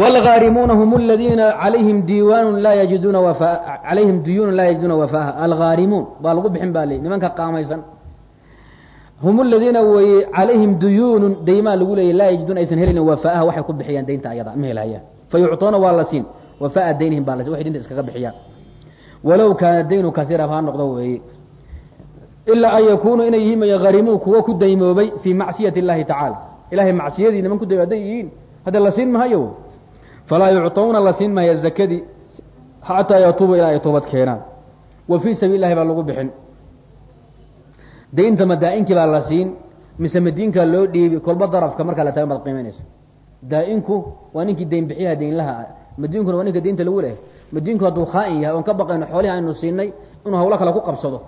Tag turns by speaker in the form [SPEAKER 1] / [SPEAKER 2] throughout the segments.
[SPEAKER 1] wاlgaarimuuna hm اladiina alayhim diiwan laa yajiduuna wafa calayhim diyuunu laa yajiduuna wafaaha algaarimuun baa lagu bixin baa le nimanka qaamaysan hum aladiina weye calayhim duyuunu daymaa lagu leeyay laa yajiduuna aysan helin wafaaha waxay ku bixiyaan daynta ayada ma helhayaan fayucطuuna waa la siin wafaa daynihim baa la sin waxay dinta iskaga bixiyaan walow kaana daynu kaiira ha noqdo weeye ilaa an yakunuu inay yihiin may harimuu kuwa ku daymoobay fii macsiyati اllahi tacaala ilahay macsiyadii niman ku day hadday yihiin hadda la siin mahayo falaa yucطuuna la siin mahaya zakadii xataa yatuuba ilaa ay toobad keenaan wa fii sabiil baa lagu bixin daynta madaa-inkii baa la siin mise madiinkaa loo dhiibi kolba darafka markaa la tagan baad qiimaynaysa daa-inku waa ninkii dayn bixiyaha daynlaha ah madiinkuna waa ninka daynta lagu lehay madiinku hadduu khaa'in yahay oon ka baqayno xoolihi aynu siinay inuu hawlo kale ku qabsado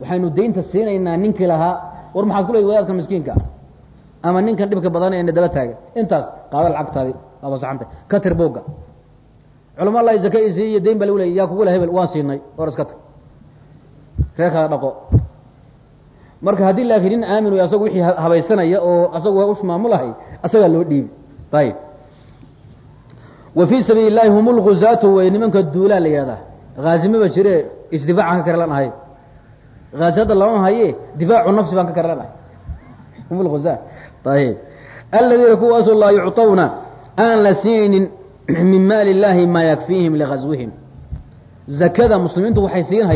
[SPEAKER 1] waxaynu daynta siinaynaa ninkii lahaa war maxaad ku leeday wadaadka miskiinka ama ninkan dhibka badanayna daba taagan intaas qaada lacagtaadi waaba saxanta ka tir booga. Culama allahi zaka i siiy iyo dayn baa lagu leeyay yaa kugu le hebel waan siinay or iska tag. Reerkaada dhaqo. Marka haddii laakiin nin aamin wey asagu wixii habaysanaya oo asagu ush maamulahay asagaa loo dhiibi. Ayib wa fii sabiili llahi hum lguzaatu wey nimanka duulaa la yihahdaa haazimaba jire isdifaacan ka karelan ahay. Haazi hadda lama haye difaacu nafsi baan ka karelan hum lguzaa ayib aladiina kuwaasoo laa yucطawna aan la siinin min maali اllahi maa yakfiihim ligazwihim zakada muslimiintu waxay siin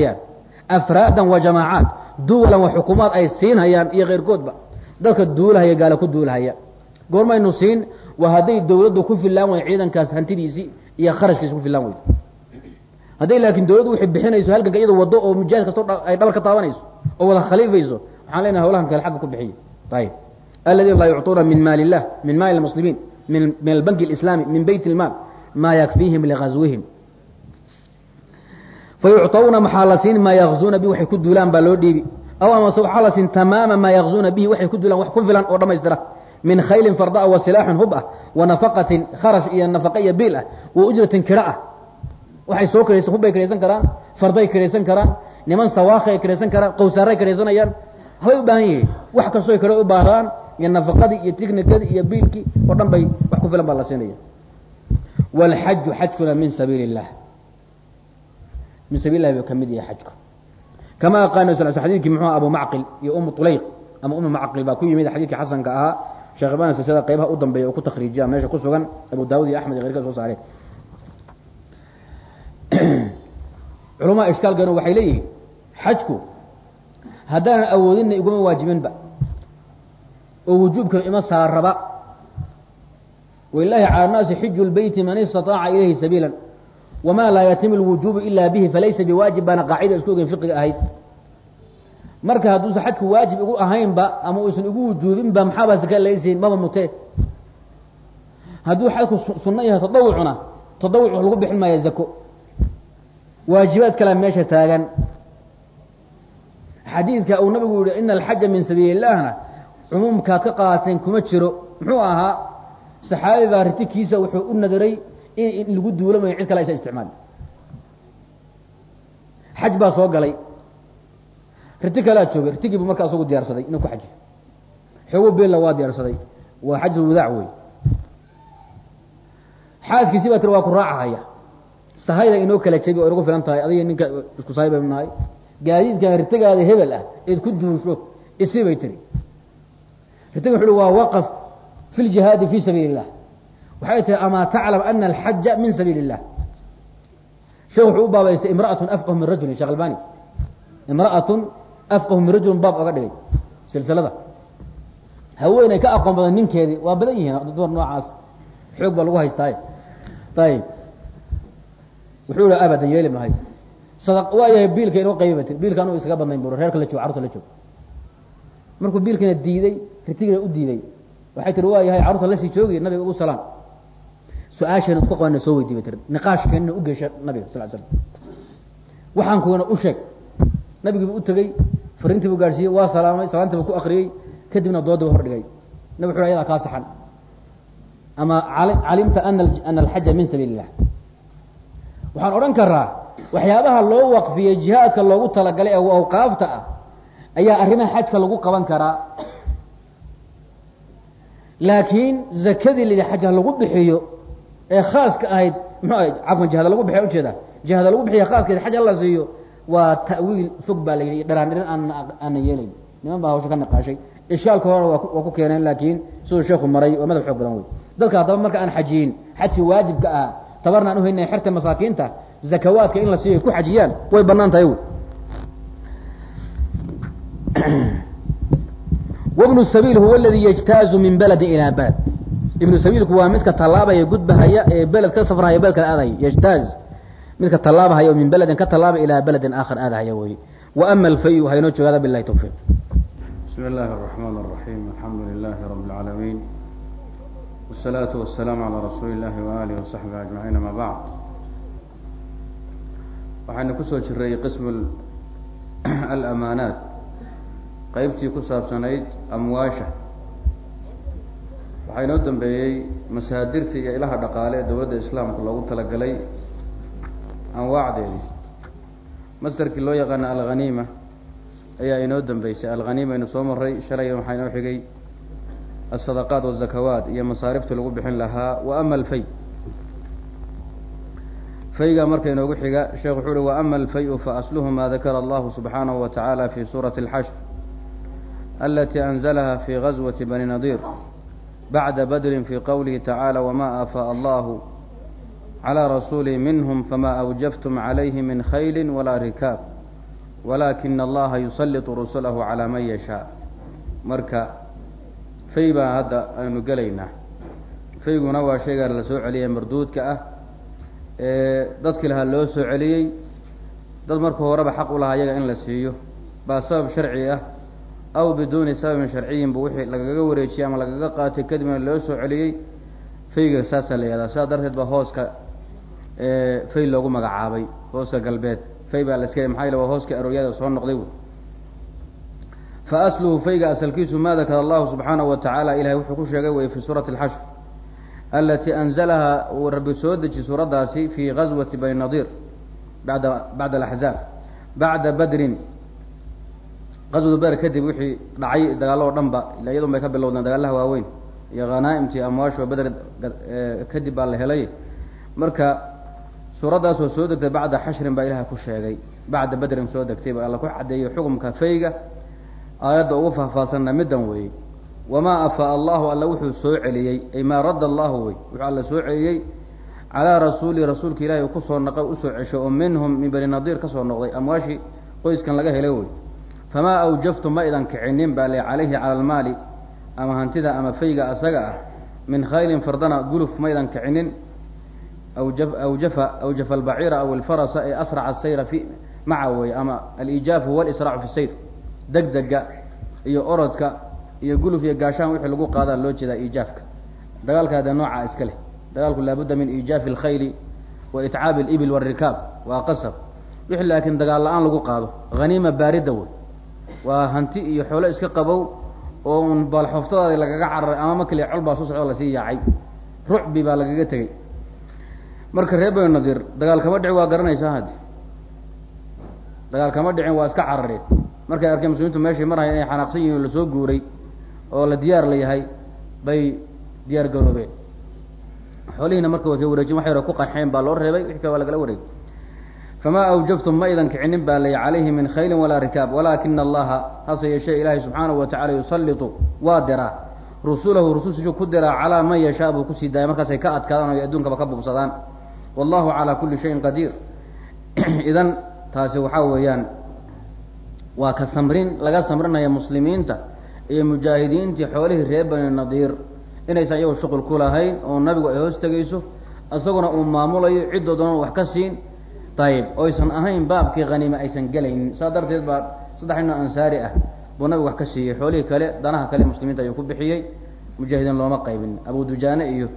[SPEAKER 1] afraadan wa jamaacaat duwalan wa xukuumaad ay siin iyo keyrkoodba dadka duulahaya gaala ku duulahaya. Goormaynu siin waa hadday dowladdu ku filaan weydo ciidankaas hantidiisii iyo kharashkiisi ku filaan weydo hadday laakiin dowladdu waxay bixinayso halganka iyado waddo oo mujaahid kasto ay dhabar ka taabanayso oo wada khaliifayso waxaan leenahay hawlahan kale xagga ku bixiya ayib aladiina laa yucطuuna min maali illah min maali lmuslimiin min albanki اlislaami min beyt ilmaal maa yakfiihim ligazwihim fayucطawna maxaa la siin maa yakzuuna bihi waxay ku duulaan baa loo dhiibi aw amase waxaa la siin tamaama maa yakzuuna bihi waxay ku duulaan wax ku filan oo dhammaystira min khaylin fardaa wa silaaxin hub ah wa nafaqatin kharash iyo nafaqa iyo biil ah wa ujratin kira ah waxay soo kiraysan hubbay kiraysan karaan farday kiraysan karaan niman sawaakhi ay kiraysan karaan qowsaaray kiraysanayaan habay u baahan yihiin wax kastoo kale u baahdaan iyo nafaqadii iyo tiknikadii iyo biilkii oo dhan bay wax ku filan baa la siinaya wاlxaju xajkuna min sabiili الlah min sabil lah buu ka mid yahay xajku kama qaana sal xadidkii muxuu abu macqil iyo umu طulayq ama umu macqil baa ku yimid xadidkii xasanka ahaa sheekh ibaan silsilada qaybaha u dambeeya oo ku takriijiya meesha ku sugan abu daawud iyo axmed iyo keyrka soo saareen culamaa ishkaalkanu waxay leeyihiin xajku haddaanan awoodinna iguma waajibinba oo wujuubka ima saaraba wlaahi calى الnaasi xiju اlbeyti man istaطaaca ilayhi sabiila wma laa yatimu اlwujubu ila bihi falaysa biwaajib baana qaacida isku ogeyn fiqiga ahayd marka hadduusan xajku waajib igu ahaynba ama uusan igu wujuubinba maxaabaa saka laysiin maba mutee hadduu xajku sunno yahay tadawucuna tadawuc lagu bixin maaya zako waajibaad kalea meesha taagan xadiidka uu nabigu yihi ina alxaja min sabiili اllahna cumuumkaad ka qaateen kuma jiro. Muxuu ahaa saxaabi baa ritikiisa wuxuu u nadaray in lagu duulamayo cid kale aysa isticmaali xaj baa soo galay. Riti kalea joogay ritigiibu markaa asagu diyaarsaday inuu ku xajiyo xoogo beella waa diyaarsaday. Waa xajulwadaac wey xaaskiisi baa tiri waa ku raacahaya. Sahayda inoo kala jabi oo inagu filan tahay adiga ninka isku sahay baynu nahay. Gaadiidkan ritigaada hebel ah eed duusho isi bay tiri wuxu uhi waa waqaf fi ljihaadi fi sabiili اllah waxay tihi amaa taclam ana alxaja min sabiili اllah sheekh wuxuu u baabaystay imra'atun afqahu min rajulin shekh albani imra'atun afqahu min rajulin baab oga dhigay silsilada haweeney ka aqoon badan ninkeedii waa badan yihiin dumar noocaas xoog baa lagu haystaaye ayib wuxuu ihi abadan yeeli mahay sadaq waa yahay biilka inoo qaybi ba tir biilka anugu iskaga badnayn bur reerka la joog carurta la joog markuu biilkina diiday ritigina u diiday waxay tihi waa yahay carruurta la sii joogiy nabiga ugu salaam. Su'aashayna isku qabana soo weydiy bay tir niqaashkeenna u geesha nabiga sal slam waxaan kuwana u sheeg nabigiibu u tegey fariintii buu gaadhsiiyey waa salaamay salaantii buu ku akriyey kadibna doodii bu hordhigay nabig wuxu ayadaa kaa saxan. Ama calimta ana alxaja min sabiili waxaan odhan karaa waxyaabaha loo waqfiyey jihaadka loogu talagalay ee awqaafta ah ayaa arrimaha xajka lagu qaban karaa laakiin zakadii lidi xaj ha lagu bixiyo
[SPEAKER 2] ee khaaska ahayd muxuu ahayd lagu bixiya ujeeda jihada lagu bixiya khaaskeed xaj alla siiyo waa ta'wiil fog baa la yidhi dharaan dhiran aan aana yeelayn. Niman baa hawsha ka niqaashay. Ishkaalka hore waa ku keeneen laakiin siduu sheeku maray waa madab xoog badan wey dadka haddaba marka aan xajiyin xajkii waajibka ah tabarna aan uhaynay xerta masaakiinta zakawaadka in la siiyo ku xajiyaan way bannaan tahay wbnu sabiil huwa ladii yajtaazu min beladin ilaa beled ibnu sabiilku waa midka tallaabaya gudbahaya ee beled ka safrahaya beled kale aadahaya yajtaaz midka tallaabahaya oo min beledin ka tallaaba ilaa beledin aakhar aadahaya weeye waama alfayu waxaa joogaada bilahi towfiiq
[SPEAKER 1] bismi illaahi araxmaan araxiim alxamdu lilaahi rabi lcaalamiin wsalaatu wasalaamu calaa rasuuli illaahi waaalihi wasaxbihi ajmaciin ama bacd waxaynu ku soo jiray qism alamaanaat qeybtii ku saabsanayd amwaasha. Waxaa inoo dambeeyey masaadirta iyo ilaha dhaqaale ee dowladda islaamka loogu talagalay anwaacdeedii masderkii loo yaqaana alghaniima ayaa inoo dambeysay. Alghaniima aynu soo maray shalay waxaa inoo xigay asadaqaat wazakawaat iyo masaariftii lagu bixin lahaa wa ama alfay. Fayga marka inoogu xiga sheekh wuxuu uhi wa ama alfay-u faasluhu ma dakara allahu subxaanahu wa tacaala fi suurati اlxashr alati anzalaha fi gazwati bani nadiir bacda badrin fi qowlihi tacaala wama aafaaء allahu calى rasuuli minhm fama awjaftum calayhi min khayli walaa rikaab walakina allaha yusaliط rusulahu calى man yashaa marka fay baa hadda aynu gelaynaa fayguna waa shaygaa la soo celiyay marduudka ah ee dadkii lahaa loo soo celiyey dad marka horeba xaq u lahaa iyaga in la siiyo baa sabab sharci ah aw biduuni sababin sharciyin bu wixii lagaga wareejiyey ama lagaga qaatay kadibna loo soo celiyey fayga saasaa la yihahdaa sidaa darteed ba hooska fay loogu magacaabay hooska galbeed. Fay baa la iska yale waa hooska arooryada soo noqday fa asluhu fayga asalkiisu ma dakara allahu subxaanahu wa tacaala ilahay wuxuu ku sheegay wey fi suurati alxashr alati anzalaha uu rabbi soo deji suuraddaasi fi gazwati bani nadiir bada bacda alaxzaab bacda badrin qaswatu ber kadib wixii dhacay dagaallo o dhan ba ila iyadun bay ka bilowdeen dagaalaha waaweyn iyo khanaa'imtii amwaashu beder kadib baa la helay. Marka suuraddaasoo soo degtay bacda xashrin baa ilaha ku sheegay bacda badrin soo degtay ba alla ku caddeeyey xukumka fayga. Aayadda ugu faahfaahsanna middan weeyey wamaa afaa allahu alla wuxuu soo celiyey ay maa radda allahu wey wuxuu alla soo celiyey calaa rasuuli rasuulka uu ku soo naqay u soo cesho oo minhum min bani nadiir ka soo noqday amwaashii qoyskan laga helay wey famaa awjaftum ma idan kicinin baa le calayhi cala almaali ama hantida ama fayga asaga ah min khaylin fardana guluf ma idan kicinin. Awja awjafa awjafa albaciira aw alfarasa ee asraca asayra fi maca wey ama alijaafu walisraacu fi sayr. Degdega iyo orodka iyo guluf iyo gaashaan wixii lagu qaadaa loo jeedaa iijaafka dagaalka dee noocaa iska leh. Dagaalku laabudda min iijaafi alkhayli wa itcaabi alibil walrikaab waa qasab. Wixii laakiin dagaal la'aan lagu qaado haniima baarida wey waa hanti iyo xoolo iska qabow oo un baalxooftadaadi lagaga cararay ama makli col baa soo socdo la sii yaacay. Rucbi baa lagaga tegey. Marka reer bani nadiir dagaal kama dhici waa garanaysaa haddi dagaal kama dhicin waa iska carareen markay arkeen muslimiintu meeshay marhaya inay xanaaqsan yihiin oo la soo guuray oo la diyaar la yahay bay diyaar garoobeen xoolihiina marka way ka wareejin wax yaro ku qaxeen baa loo reebay wixii kale waa lagala wareegay famaa awjaftum ma idan kicinin baa lay calayhi min khaylin walaa rikaab walaakina allaha hase yeeshee ilaahay subxaanahu wa tacala yusallitu waa diraa rusulahu rusushiisu ku diraa calaa man yashaa buu ku sii daaya markaasay ka adkaadaan o ay adduunkaba ka bubsadaan wallahu calaa kulli shayin qadiir idan taasi waxaa weeyaan waa ka samrin laga samrinaya muslimiinta iyo mujaahidiintii xoolihii reer bani nadiir inaysan iyagu shuqul ku lahayn oo nabigu ay hoos tegayso isaguna uu maamulayo ciddoodana wax ka siin ayib oysan ahayn baabkii haniime aysan gelaynin saa darteed baa saddex ino ansaari ah buu nabigu wax ka siiyey. Xoolihii kale danaha kale muslimiinta ayuu ku bixiyey. Mujaahidiin looma qaybin. Abu dujaane iyo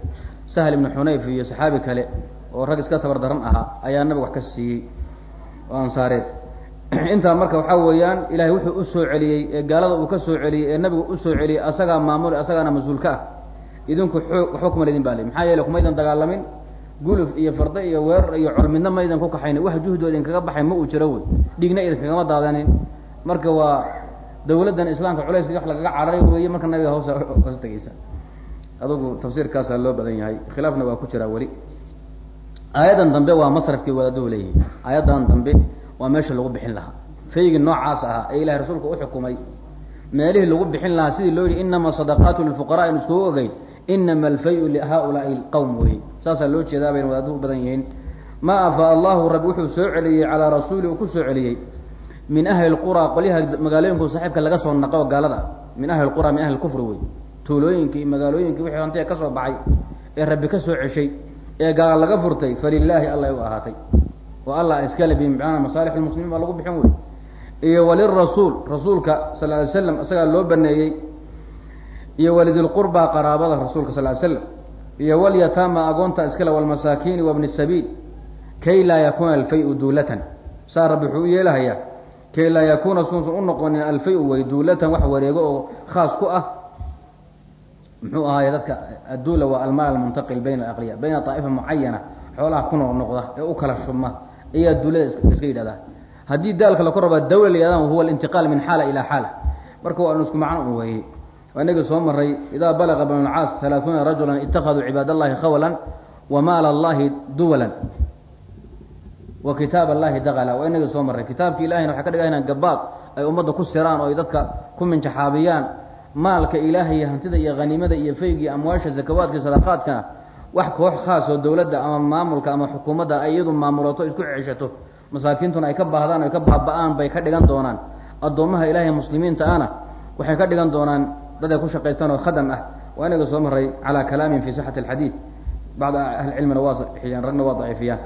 [SPEAKER 1] sahl ibnu xunayf iyo saxaabi kale oo rag iska tabar daran ahaa ayaa nabigu wax ka siiyey oo ansaareed. Intaa marka waxaa weeyaan ilahay wuxuu u soo celiyey ee gaalada uu ka soo celiyey ee nabigu u soo celiyey asagaa maamuli asagaana mas'uulka ah. Idinku xoog waxba kuma laydin baa le maxaa yeele kumaydan dagaalamin guluf iyo farda iyo weerar iyo col midna maydan ku kaxaynin. Wax juhdoo idinkaga baxay ma uu jiro wey dhiigna idinkagama daadanin marka waa dawladdan islaamka culayska wax lagaga cararay weeye marka nabiga hoosa hoos tegeysa adugu tafsiirkaasaa loo badan yahay. Khilaafna waa ku jiraa weli. Aayaddan dambe waa masrafkii wadaadahu leeyihi aayaddan dambe waa meesha lagu bixin lahaa. Faygii noocaas ahaa ee ilahay rasuulka uxukumay meelihii lagu bixin lahaa sidii loo yihi inama sadaqaatu lilfuqara aynu iskugu ogeyn inama alfayu lihaulaai qowm wey saasaa loo jeedaa bayna u badan yihiin ma afaa allahu rabbi wuxuu soo celiyey calaa rasuuli uu ku soo celiyey min ahli lqura qolyaha magaalooyinku saaxiibka laga soo naqo gaalada min ahli lqura min ahli kufri wey tuulooyinkii iyo magaalooyinkii wixii hantiga ka soo baxay ee rabbi ka soo ceshay ee gaal laga furtay falilaahi alla u ahaatay oo allah iskale bimacnaa masaalix lmuslimiin baa lagu bixin wey iyo walirasuul rasuulka sal ly slam isagaa loo baneeyey iyo walidilqurbaa qaraabada rasuulka sal ly slam iyo walyataama agoonta iskale walmasaakiini wabni sabiil kay laa yakuuna alfay-u duulatan. Saa rabbi wuxuu u yeelahayaa kay laa yakuuna suusan u noqonin alfay-u way duulatan wax wareego oo khaas ku ah. Muxuu ahaaye dadka adduula waa almaal almuntaqil bayna alaqliya bayna daa'ifa mucayana xoolaha ku noqnoqda ee u kala shubma ayaa duulada iska yidhahdaa haddii daalka la korabaa dawla la yihahdan huwa alintiqaal min xaala ilaa xaala. Marka waa isku macno un weeye inagii soo maray idaa balaga banu lcaas halaaثuuna rajulan itakaduu cibaad allahi khawlan wa maala allahi duwalan. Wa kitaab allahi daqala. Waa inagii soo marray. Kitaabki ilahayna waxay ka dhigaynaan gabaad ay ummadda ku siraan oo ay dadka ku minjaxaabiyaan. Maalka ilaahay hantida iyo haniimada iyo feygiiyo amwaasha zakawaadka sadaqaadkana wax koox khaas oo dawladda ama maamulka ama xukuumadda ay iyadu maamulato isku ceshato. Masaakiintuna ay ka baahdaan o ka baaba-aan bay ka dhigan doonaan. Addoommaha ilaahay muslimiinta ana waxay ka dhigan doonaan dad ay ku shaqaystaan oo khadam ah waa inaga soo maray calaa kalaamin fi sixati alxadiid. Bacd ahlicilmina waa saxiixiyaan ragna waa daciifiyaan.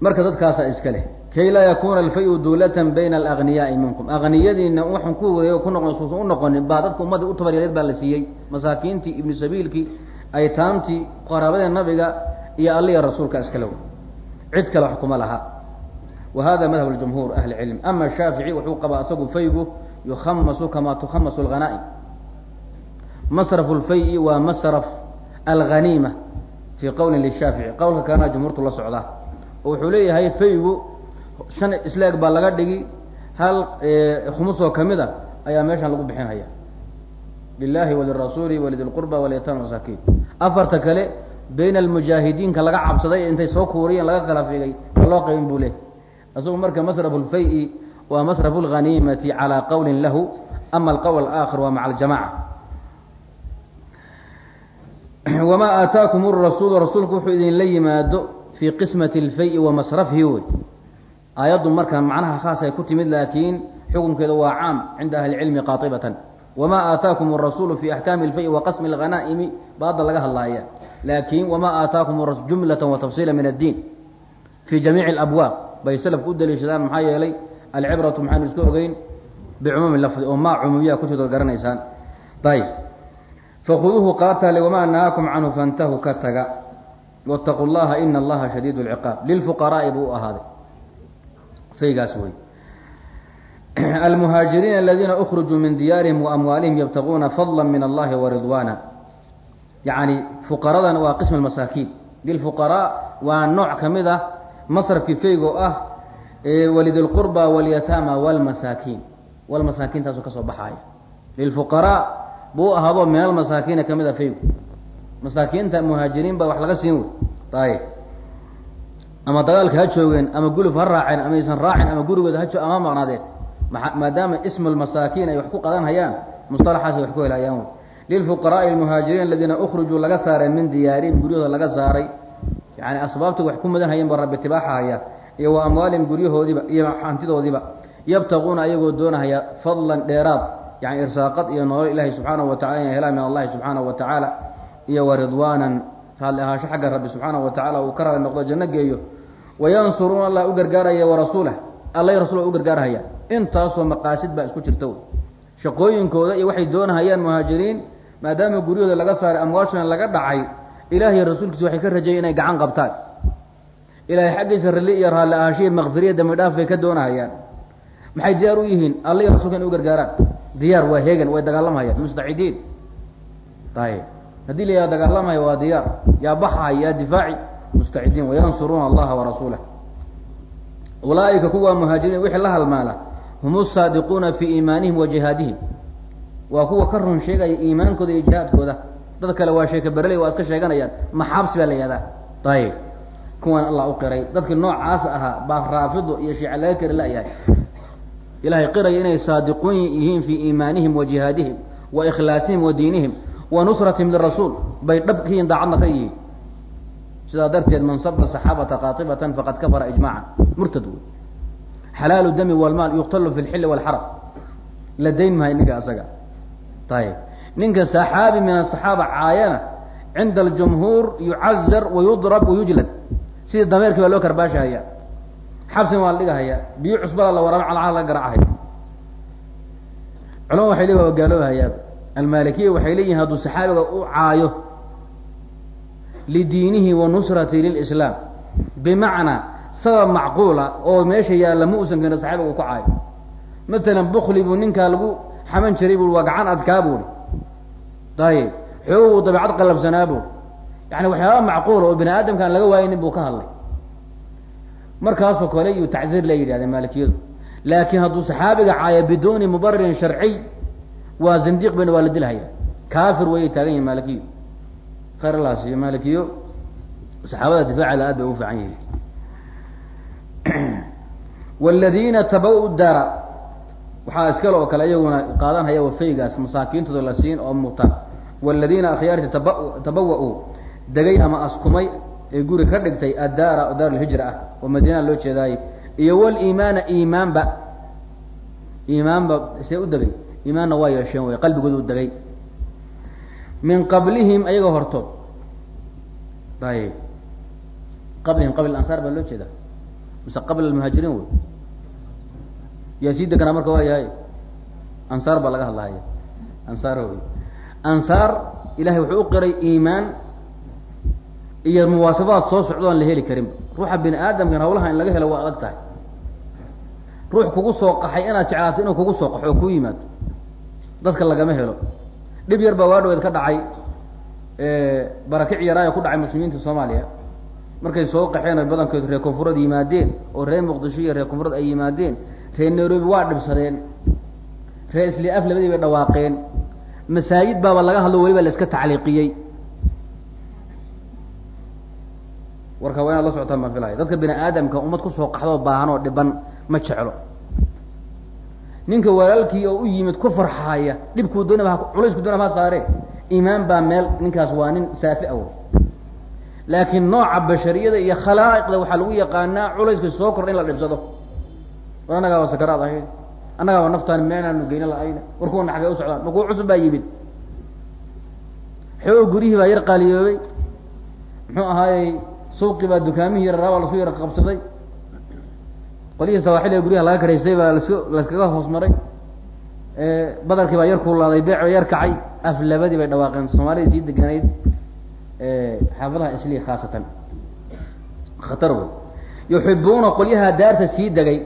[SPEAKER 1] Marka dadkaasaa iska leh kay laa yakuuna alfay-u duulatan bayna alagniyaai minkum. Agniyadiina waxaan ku wareego ku suusan u noqonin baa dadka ummadda u tabaryareed baa la siiyey. Masaakiintii ibnu sabiilkii aytaamtii qaraabada nabiga iyo alliya rasuulka iskale cid kale wax kuma laha. Wa hada madhab jumhuur ahli ama shaafici wuxuu qabaa isagu faygu yukhamasu kamaa tukhamasu alghanaa'im masrafu lfay waa masraf alghaniima fii qowlin lishaafici qowlka kalena jumhuurtu la socdaa. Oo wuxuu leeyahay faygu shan isleeg baa laga dhigi hal khumusoo ka mid a ayaa meeshan lagu bixinhaya lilahi walirasuuli walidilqurba walyataama masaakiin afarta kale bayna almujaahidiinka laga cabsaday intay soo kuuriyeen laga kala figay a loo qaybin buu leh isagu marka masrafu lfay waa masrafu lghaniimati calaa qowlin lahu ama alqowl alaakhir waa maca aljamaca wamaa aataakum rasuulu rasuulku wuxuu idinla yimaado fii qismati lfay wa masrafihi. Wey aayaddu marka macnaha khaas ay ku timid laakiin xukunkeeda waa caam cinda ahli cilmi qaatibatan wamaa aataakum arasuulu fi axkaami lfay wa qasmi alghanaa'imi baadda laga hadlaaya. Laakiin wamaa aataakum jumlatan wa tafsiila min addiin. Fii jamiici alabwaab bay salafku u daliishadaan maxaa yeelay alcibratu maxaynu iska ogeyn? bicumuumi lafdi oo maa cumuumiyaa kushidood garanaysaan ayb fakhuduuhu qaatale wamaa nahaakum canhu fantahu ka taga. Wاtaquu llaha ina allaha shadiid اlciqaab lilfuqaraa'i buu u ahaaday. Faygaas wey almuhaajiriina aladiina ukrijuu min diyaarihim waamwaalihim yabtaguuna fadla min allahi waridwaana yacni fuqaradan waa qism masaakiin. Lilfuqaraa waa nooc ka mid ah masrafkii faygo ah walidilqurba walyataama walmasaakiin. Walmasaakiintaasu ka soo baxaaya. Lilfuqaraa buu ahaado min almasaakiina ka mid a faygo masaakiinta muhaajiriin baa wax laga siin wey. Ayb ama dagaalka ha joogeen ama guluf ha raaceen ama aysan raacin ama gurigooda ha ama maqnaadeen. Maadaama ismu lmasaakiin ay wax ku qadan hayaan musalaxaas ay wax ku helayaan wey. Lilfuqaraai almuhaajiriin aladiina ukrijuu laga saaray min diyaarihim guryahooda laga saaray. Yani asbaabta wax ku mudan hayeen ba rabbi tibaaxa haya iyo wa amwaalihim guryahoodiiba iyo hantidoodiiba yabtaguuna ayagoo doonahaya fadlan dheeraad yani irsaaqad iyo nolol ilaahi subxaanahu wa tacala inay helaan min allahi subxaanahu wa tacaala iyo waridwaanan raalli ahaasho xagga rabbi subxaanahu wa tacala uu ka raali noqdo janno geeyo. Wayansuruuna allah u gargaaraya warasuulah alla rasul u gargaarhaya intaasoo maqaasid baa isku jirta shaqooyinkooda iyo waxay doonahayaan muhaajiriin maadaama guryahooda laga saaray amwaashana laga dhacay ilaahiy rasuulkiisa waxay ka rajeeyen inay gacan qabtaan ilaahay xaggiisa rali iyo raalli ahaanshiya makfiriya dambi dhaaf bay ka doonahayaan. Maxay diyaar u yihiin? Alla iyo rasulka inay u gargaaraan. Diyaar waa heegan way dagaalamhayaan mustacidiin. Ayib haddii la yaha dagaalamaya waa diyaar. Yaa baxahay yaa difaaci. Mustacidiin wayansuruuna allaha warasuulah ulaaika kuwa muhaajiriin wixii la halmaala. Hum saadiquuna fii iimaanihim wa jihaadihim. Waa kuwa ka run sheegaya iimaankooda iyo jihaadkooda. Dad kale waa sheeka berley waa iska sheeganayaan. Maxaabsi baa la yihahdaa ayib kuwan allah u qiray. Dadkii noocaas ahaa baa raafido iyo shiica laga kari la-yahay ilahay qiraya inay saadiquun yihiin fii iimaanihim wa jihaadihim wa ikhlaasihim wa diinihim wa nusratihim lirasuul. Bay dhab ka yihiin daacadna ka yihiin. Sidaa darteed man sabda saxaabata qaatibatan faqad kafara ijmaacan. Murtad wey xalaalu dami walmaal yuqtalu fi lxilli walxaram la dayn mahay ninka asaga. Ayib ninka saxaabi min asaxaaba caayana cinda aljumhuur yucazar wayudrab wayujlad sidii dameerkii baa loo karbaashahaya xabsina waa la dhigahaya biyo cusbada la waraaba calcaha laga garacahaya culama waxay leeyihiin waa gaaloobahayaa almalikiya waxay leeyihiin hadduu saxaabiga u caayo lidiinihi wa nusrati lilislaam bimacnaa sabab macquula oo meesha yaalla ma uusan keeno saxaabiga ku caayo. Matalan bukli buu ninkaa lagu xaman jiray bui waa gacan adkaa buuri ayib xoogu uu dabeecad qalabsanaa buuri yani waxyaaba macquula oo bini aadamka aan laga waayinin buu ka hadlay. Markaasoo kale iyuu tacziir la yidhahdeen maalikiyadu. Laakiin hadduu saxaabiga caayo biduuni mubaririn sharciy waa zindiiq bayna waa la dilhaya kaafir wayay taagan yihiin maalikiyo. Khayr allah siiyo maalikiyo saxaabada difaaceeda aad bay ugu fiican yihiin. Wاladiina taba- daara. Waxaa iskale oo kale iyaguna qaadanhaya wafaygaas masaakiintooda la siin oo muta. Wاladiina akhyaarti taba tabawa-uu degay ama askumay ee guri ka dhigtay addaara daar lhijra ah oo madiinaa loo jeedaaye iyo wliimaana iimaanba iimaanba see u degay. Iimaanna waa yeesheen way qalbigooda u degay. Min qablihim ayaga hortood ayb qablihim qabl ansaar baa loo jeedaa. Mise qabla muhaajiriin wey? Yaa sii deganaa marka waa yahay ansaar baa laga hadlahaya ansaar wey. Ansaar ilahay wuxuu u qiray iimaan iyo muwaasafaad soo socdo aan la heli karinba ruuxa bini aadamkan hawlaha in laga helo waa adag tahay. Ruux kugu soo qaxay inaad jeclaato inuu kugu soo qaxo oo ku yimaado. Dadka lagama helo. Dhib yar baa waadhaweed ka dhacay barakic yaraayo ku dhacay muslimiinta soomaaliya. Markay soo qaxeen oy badankood reer koonfureed yimaadeen oo reer muqdisho iyo reer koonfureed ay yimaadeen reer nairobi waa dhibsadeen. Reer isli af labadii bay dhawaaqeen. Masaajid baaba laga hadlo weliba la iska tacliiqiyey warka waa inaad la socotaan baan filaya dadka bini aadamka ummad ku soo qaxdoo baahan oo dhiban ma jeclo. Ninka walaalkii oo u yimid ku farxaaya dhibkuu doonaba culaysku doonaba ha saaree iimaan baa meel ninkaas waa nin saafi aw laakiin nooca bashariyada iyo khalaa'iqda waxaa lagu yaqaanaa culayska soo kordha in la dhibsado. War annagaa waa sakaraad ahayd annagaa waa naftaan meenaanu geyna la-ayna war kuwana xagee u socdaan ma kuwa cusub baa yimid. Xoog guryihii baa yar qaaliyoobay. Muxuu ahaayey suuqii baa dukaamihii yararaa baa lasu yara qabsaday. Qolyihii sawaaxiliga guryaha laga karaystay baa las laskaga hoos maray. Badarkii baa yar kuulaaday beec baa yar kacay. Aflabadii bay dhawaaqeen. Soomaalida sii deganayd xaafadaha isliya khaasatan. Khatar wey. Yuxibuuna qolyaha daarta sii degay.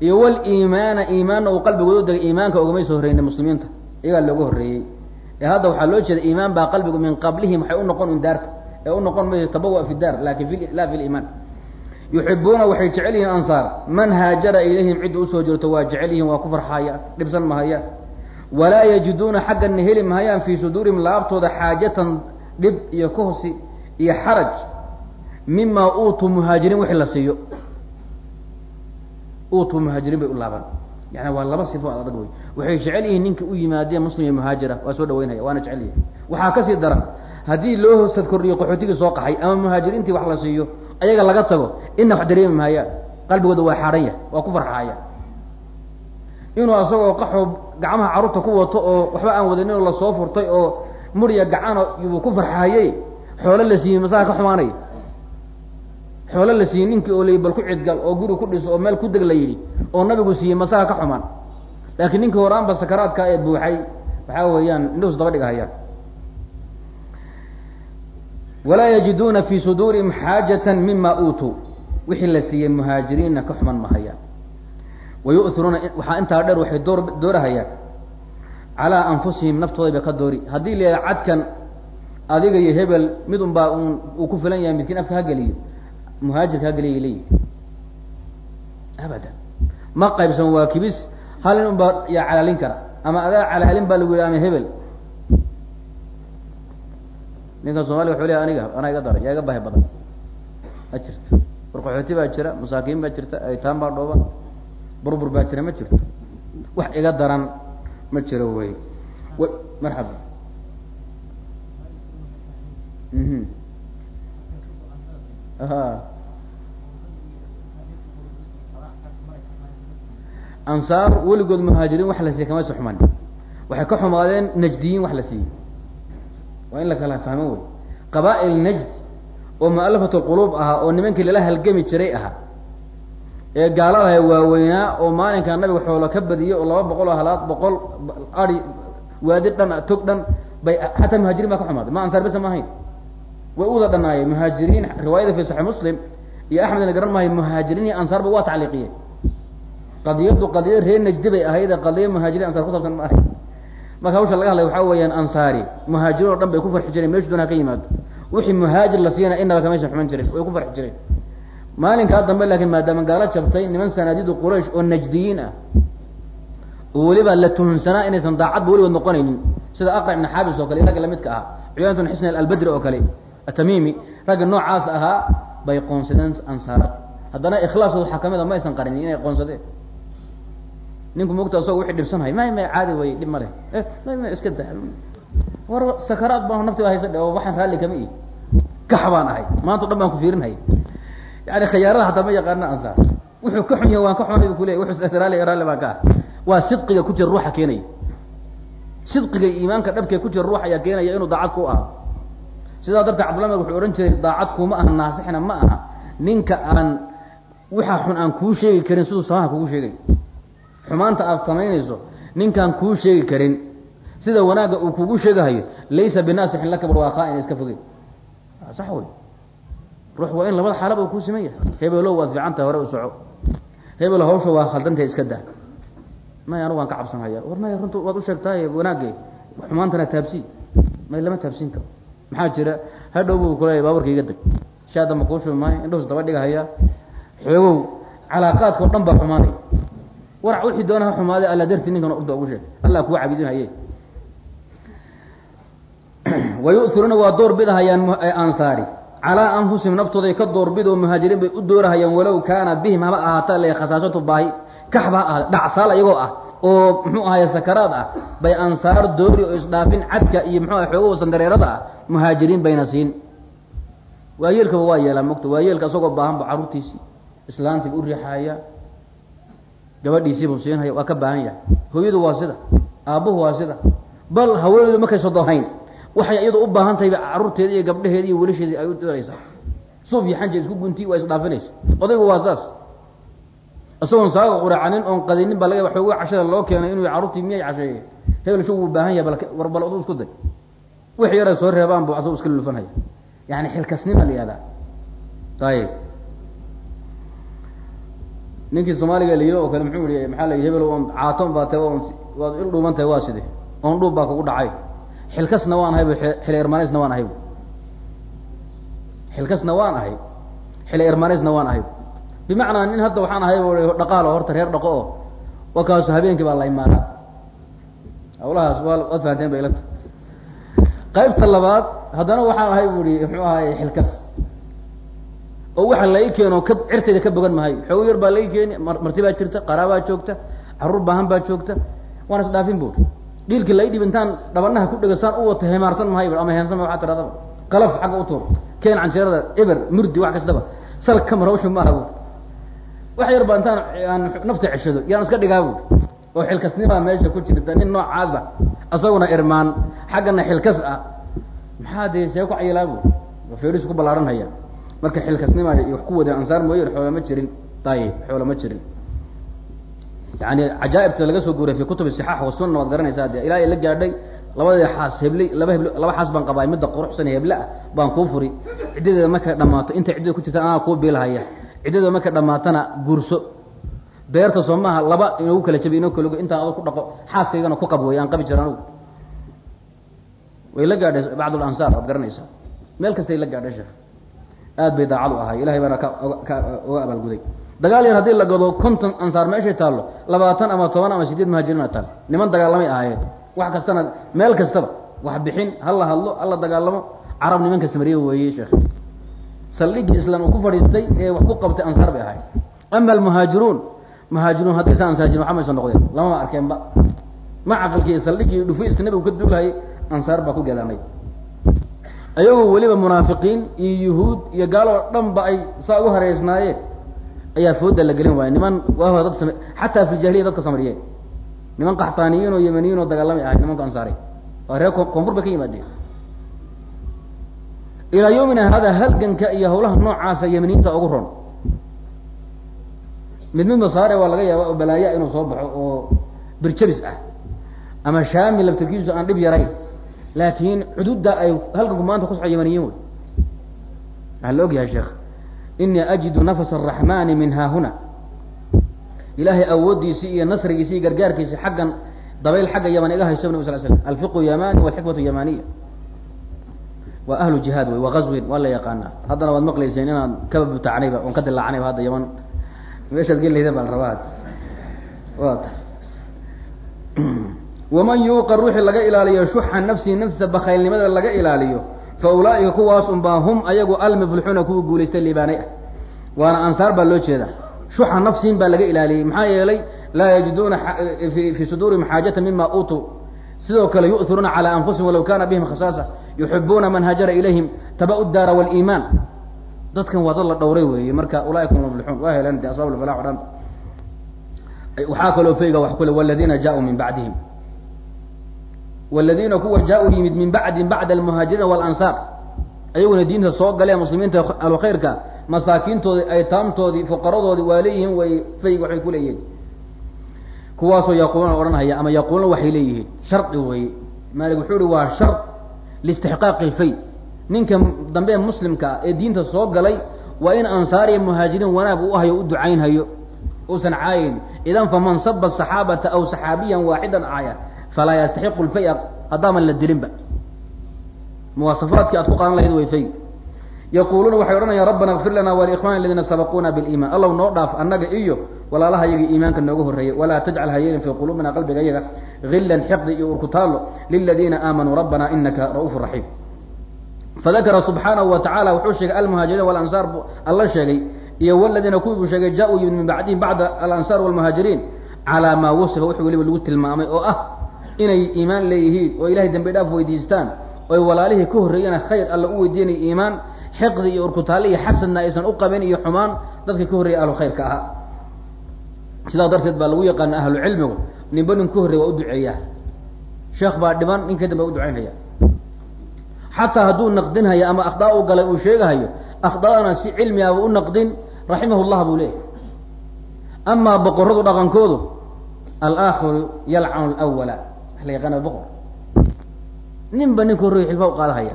[SPEAKER 1] Iyo waliimaana iimaanna uu qalbigooda u degay iimaanka ogamay soo muslimiinta. Iyagaa looga horreeyey. Ee hadda waxaa loo jeeda iimaan baa qalbigu min qablihim waxay u noqon un daarta ee u noqon mayso tabawa fi daar laakiin laa fi liimaan yuxibuuna waxay jecel yihiin ansaar. Man haajara ilayhim cidda u soo jirto waa jecel yihiin waa ku farxaaya dhibsan mahaya walaa yajiduuna xaggana heli mahayaan fii suduurihim laabtooda xaajatan dhib iyo kohsi iyo xaraj mima uutuu muhaajiriin wixii la siiyo. Uutuu muhaajiriin bay u laaban. Yani waa laba sifo adag wey waxay jecel yihiin ninka u yimaadeen muslim iyo muhaajira waa soo dhaweynaya waana jecel yihiin waxaa ka sii daran haddii loo sad kordhiyo qaxootigii soo qaxay ama muhaajiriintii wax la siiyo ayaga laga tago ina wax dareemi mahayaan qalbigooda waa xaaran yahay waa ku farxaaya inuu asagoo qaxoo gacmaha carruurta ku wato oo waxba aan wadaninoo la soo furtay oo murya gacano yuu ku farxaayey xoolo la siiyey masaga ka xumaanaya. Xoolo la siiyey ninkii oo layi bal ku cidgal oo guri ku dhiso oo meel ku deg la yidhi oo nabigu siiyey masaga ka xumaan. Laakiin ninkii horaanba sakaraadka ee buuxay waxaa weeyaan indhahus daba dhigahayaan walaa yajiduuna fii suduurihim xaajata mima uutuu. Wixii la siiyey muhaajiriinna ka xuman mahayaan wayu'iruuna waxaa intaa dheer waxay door doorahayaan. Calaa anfusihim naftooda bay ka doori. Haddii la cadkan adiga iyo hebel mid un baa un uu ku filan yahay midkiin afka ha geliyo. Muhaajirka ha geliya leeyihi abadan. Ma qaybsan waa kibis hal nin un yaa calaalin kara. Ama adaa calaalin baa lagu yidhi ama hebel ninkan soomaliya wuxuu leeya aniga anaa iga daray yaa iga bahi badan. Ma jirto. Warqaxooti baa jira masaakiin baa jirta aytaan baa dhooban burbur baa jira ma jirto. Wax iga daran ma jiro wey. Marxaba. Mhm. Ha ansaar weligood muhaajiriin wax la siiyey kama suxman waxay ka xumaadeen najdiyiin wax la siiyey waa in la kala fahmo wey. Qabaa'il najd oo mu'alafat lquluub ahaa oo nimankii lala halgami jiray ahaa ee gaaladaha waaweynaa oo maalinkaa nabiga xoolo ka badiyey oo laba boqol oo halaad boqol adi waadi dhan tog dhan bay xataa muhaajiriin baa ka xumaaday ma ansaar besa ma ahayn. Way uda dhanaayeen. Muhaajiriin riwaayada fi saxi muslim iyo axmed la garan maayo muhaajiriin iyo ansaarba waa tacliiqiyeen. Qadiyaddu qadiyad reer najdi bay ahayd qadiya muhaajiriin ansar ku saabsan ma ahayd marka hawsha laga hadlay waxaa weeyaan ansaari muhaajiriin oo dhan bay ku farxi jireen meeshu doon ka yimaado. Wixii muhaajir la siiyana inaba kamaysan xuman jiren way ku farxi jireen. Maalinkaa dambe laakiin maadaama gaalo jabtay niman sanaadidu quraysh oo najdiyiin ah oo weliba la tuhunsanaa inaysan daacadba weligood noqonaynin. Sida aqra ibn xaabis oo kale ragga lamidka ahaa cuyantun xisn albadri oo kale atamimi ragga noocaas ahaa bay qoonsadeen ansaara. Haddana ikhlaaskooda waxaa ka mid a ma aysan qarinin inay qoonsadeen ninku mogta asagoo wixii dhibsanhay may may caadi way dhib ma leh. E may may iska da war sakaraad baan nafti baa haysa oo waxaan raalli kama ihi. Gax baan ahay. Maanta dhan baan ku fiirinhay. Yani khiyaarada hataa ma yaqaana ansaar. Wuxuu ka xun yahay waan ka xunay bu kuley wuxuu raalli raalli baan ka ah waa sidqiga ku jira ruuxa keenaya. Sidqiga iimaanka dhabkee ku jira ruux ayaa keenaya inuu daacad ku ahaa. Sidaa darteed cabdullah mer wuxuu odhan jiray daacad kuma aha naasixna ma aha. Ninka aan waxaa xun aan kuu sheegi karin siduu samaha kugu sheegay xumaanta aad samaynayso ninkaan kuu sheegi karin. Sida wanaagga uu kugu sheegahayo laysa binaasixin laka bar waa khaa-in iska fogey sax wey ruux waa in labada xaalaba uu kuu siman yahay. Hebelow waad fiican tahay hore u soco. Hebel hawsha waa khaldantahay iska daa. May anu waan ka cabsanhaya war may runta waad u sheegtaay wanaagge xumaantana taabsii may lama taabsiin karo. Maxaa jira? Hadhow buu kuleeya baaburka iga deg. Shaada ma kuu shubi maayo indhahus daba dhigahaya xoogow calaaqaadka dhan baa xumaanaya warac wixii doona xumaaday alla dartii ninkan urda ugu sheeg allah kuu cabidinhaye wayu'hiruuna waa door bidahayaan ansaari. Calaa anfusihim naftooday ka doorbid oo muhaajiriin bay u doorahayaan walow kaana bihim haba ahaata le khasaasatu baahi kaxba ha dhacsaal iyagoo ah oo muxuu ahaye sakaraad ah bay ansaar doori oo isdhaafin cadka iyo muxuu ahay xoogo sandareerada ah muhaajiriin bayna siin. Waayeelkaba waa yeelaa mogta waayeelka isagoo baahan bu carruurtiisii islaantiiba u riixaya gabadhiisiibuu siinhaya waa ka baahan yahay. Hooyadu waa sida aabbuhu waa sida. Bal haweeneydu markay sodohayn waxay iyadu u baahan tahayba carruurteeda iyo gabdhaheeda iyo welasheedii ay u diraysaa suuf iyo xanja isku gunti waa isdhaafinaysa. Odaygu waa saas. Isagoon saaga quracanin oon qadinin baa laga xoogo cashada loo keenay inuu carruurtii miyay casheeye hebel wuu baahan yahay war bal odu isku day. Wix yaray soo reebaan bu asagoo iska lulufanhaya yani xilkasnima la ayib ninkii soomaaliga la yidhi oo kale muxuu yihi maxaa la yidhi hebel on caaton baa tahay on waad il dhuuban tahay waa side oon dhuub baa kugu dhacay. Xilkasna waan ahay bu xile ermaneysna waan ahay bu xilkasna waan ahay. Xile ermaneysna waan ahay bimacnaa nin hadda waxaan ahay dhaqaalo horta reer dhaqo oo wakaasu habeenkii baa la imaanaa. Hawlahaas waa waad fahanteen bay ilata qaybta labaad haddana waxaan ahay bu ihi muxuu ahay xilkas oo waxa lai keeno ka cirtayda ka bogan mahay. Xoog yar baa lai keeni marti baa jirta qaraabaa joogta carruur baahan baa joogta waan is dhaafin buuri dhiilkii lai dhib intaan dhabanaha ku dhegasaan u wato hemaarsan mahay ama heensan waxaa tiradaba qalaf xagga u tuur. Keen canjeerada eber murdi wax kastaba. Sal kamar hawsha ma aha buuri wax yar baa intaan aan nafta ceshado yaan iska dhigaa buuri oo xilkasnimaa meesha ku jirta nin noocaasa isaguna irmaan xaggana xilkas ah. Maxaa dee see ku cayilaa buuri feris ku ballaaranhaya marka xilkasnima wax ku wadeen ansaar mooyeen xoola ma jirin. Ayib xoola jirin. Yani cajaaibta laga soo guuray fi kutubi sixaax wasunna waad garanaysaa de ilaa la gaadhay labadee xaas hebley laba hebl laba xaas baan qabaay midda quruxsan heble ah baan kuu furi. Ciddadeeda markay dhammaato intay ciddada ku jirta anaa kuu biilahaya ciddadeeda markay dhammaatana guurso. Beerta soo laba inoogu kala jabi inoo kala intaan adoo ku dhaqo xaaskaygana ku qab wey aan qabi jira anugu way la gaadhay bacd waad garanaysaa. Meel kastay la gaadhay sheekh aad bay daacad u ahay ilahay baana uga abaalguday dagaal yar haddii la gado konton ansaar meeshay taallo labaatan ama toban ama sideed muhaajiriina taal. Niman dagaalamay ahaayeen. Wax kastana meel kastaba wax bixin hala hadlo hala dagaalamo. Carab nimanka samariye weeye sheekh. Saldhigii islaam uu ku fadhiistay ee wax ku qabtay ansaar bay ahayd ama almuhaajiruun muhaajiruun haddaysa ansaajirin waxa maysa noqdeen. Lamama arkeenba. Ma caqalkii saldhigii dhufayska nabigu ka duulhayay ansaar baa ku gadaamay ayagoo weliba munaafiqiin iyo yuhuud iyo gaaloo dhan ba ay saa ugu hareysnaayeen ayaa fooda la gelin waaya niman waa dad xataa fi jahiliya dadka samariyeen. Niman qaxtaaniyiin oo yemaniyiin oo dagaalamay ahay nimanka ansaari. Waa reer koonfur bay ka yimaadeen. Ilaa yawmina hada halganka iyo hawlaha noocaasa yemaniyiinta ugu ron mid mid masaare waa laga yaaba oo balaaya inuu soo baxo oo birjabis ah ama shaami laftirkiisu aan dhib yarayn laakiin xuduudda ay halkanku maanta ku soco yamaniyiin wey waxaa la og yahay sheekh inii ajidu nafs الraxmani min haahuna ilaahay awooddiisii iyo nasrigiisi iyo gargaarkiisi xaggan dabayl xagga yaman iga hayso nab sal slam alfiqu yamani walxikmatu yamaniya. Waa ahlu jihaad wey waa gazwin waa la yaqaanaa haddana waad maqlayseen inaan kaba butacnayba oon ka dilaacnayba hadda yaman meeshaad geli lahaydeen baa la rabaa. Wa waman yuuqa ruuxii laga ilaaliyo shuxa nafsihi naftiisa bakaylnimada laga ilaaliyo fa ulaa'ika kuwaas unbaa hum ayagu almiflixuuna kuwa guulaystay liibaanay ah waana ansaar baa loo jeeda shuxa nafsihin baa laga ilaaliyey maxaa yeelay laa yajiduuna fii suduurihim xaajata mima uutuu sidoo kale yu'hiruuna calى anfusihim walaw kana bihim khasaasa yuxibuuna man haajara ilayhim taba daara wاliimaan dadkan waa dad la dhowray weeye marka ulaaika hum muflixuun waa heleen de asbaab lfalax o waxaa kaloo feyga wax kule wladiina jaauu min bacdihim wladiina kuwa jaa-uu yimid min bacdihim bacda almuhaajiriina walansaar ayaguna diinta soo galeen muslimiinta alkhayrka masaakiintoodii aytaamtoodii fuqaradoodii waa leeyihiin way fayg waxay ku leeyihiin kuwaasoo yaquuluna odhanhaya ama yaquuluna waxay leeyihiin shardi weeye maalik wuxuu ihi waa shard liistixqaaqi lfay ninka dambe muslimka ee diinta soo galay waa in ansaar iyo muhaajiriin wanaag u hayo u ducaynhayo uusan caayin idan faman saba saxaabata aw saxaabiyan waaxidan caaya falaa yastaxiqu lfaya haddaaman la dilinba muwaasafaadkii aad ku qaadan lahayd way fay yaquuluuna waxay odhanayaan rabbana kfir lana walikhwana aladiina sabaquuna biliiman allow noo dhaaf annaga iyo walaalaha yaga iimaanka nooga horreeyay walaa tajcal hayeelin fii quluubina qalbiga yaga hillan xiqdi iyo urkutaallo liladiina aamanuu rabbana inaka ra'uufu raxiim fadakara subxaanahu wa wuxuu sheegay almuhaajiriin walansaar alla sheegay iyo waladiina kuwii buu sheegay jaa-uu yimid min bacdihim bacda alansaar walmuhaajiriin calaa maa wasifa wuxuu weliba lagu tilmaamay oo ah inay iimaan leeyihiin oo ilahay dambi dhaaf weydiistaan oy walaalihii ka horreeyana khayr alla u weydiinay iimaan xiqdi iyo urkutaale iyo xasadna aysan u qabin iyo xumaan dadka ka horreeya ahlu khayrka ahaa sidaa darteed baa lagu yaqaana ahlu cilmigu ninba nin ka horreya waa u duceeyaa. Sheekh baa dhiban ninka dambe u ducaynhaya xataa hadduu naqdinhayo ama akhdaa u galay uu sheegahayo akhda'ana si cilmi aba u naqdin raximahu llah buu leeyahy amaa boqoradu dhaqankoodu alaakhiru yalcanu lwala wax la yaqaana boqor. Ninba ninka horreeya xilfa u qaadahaya.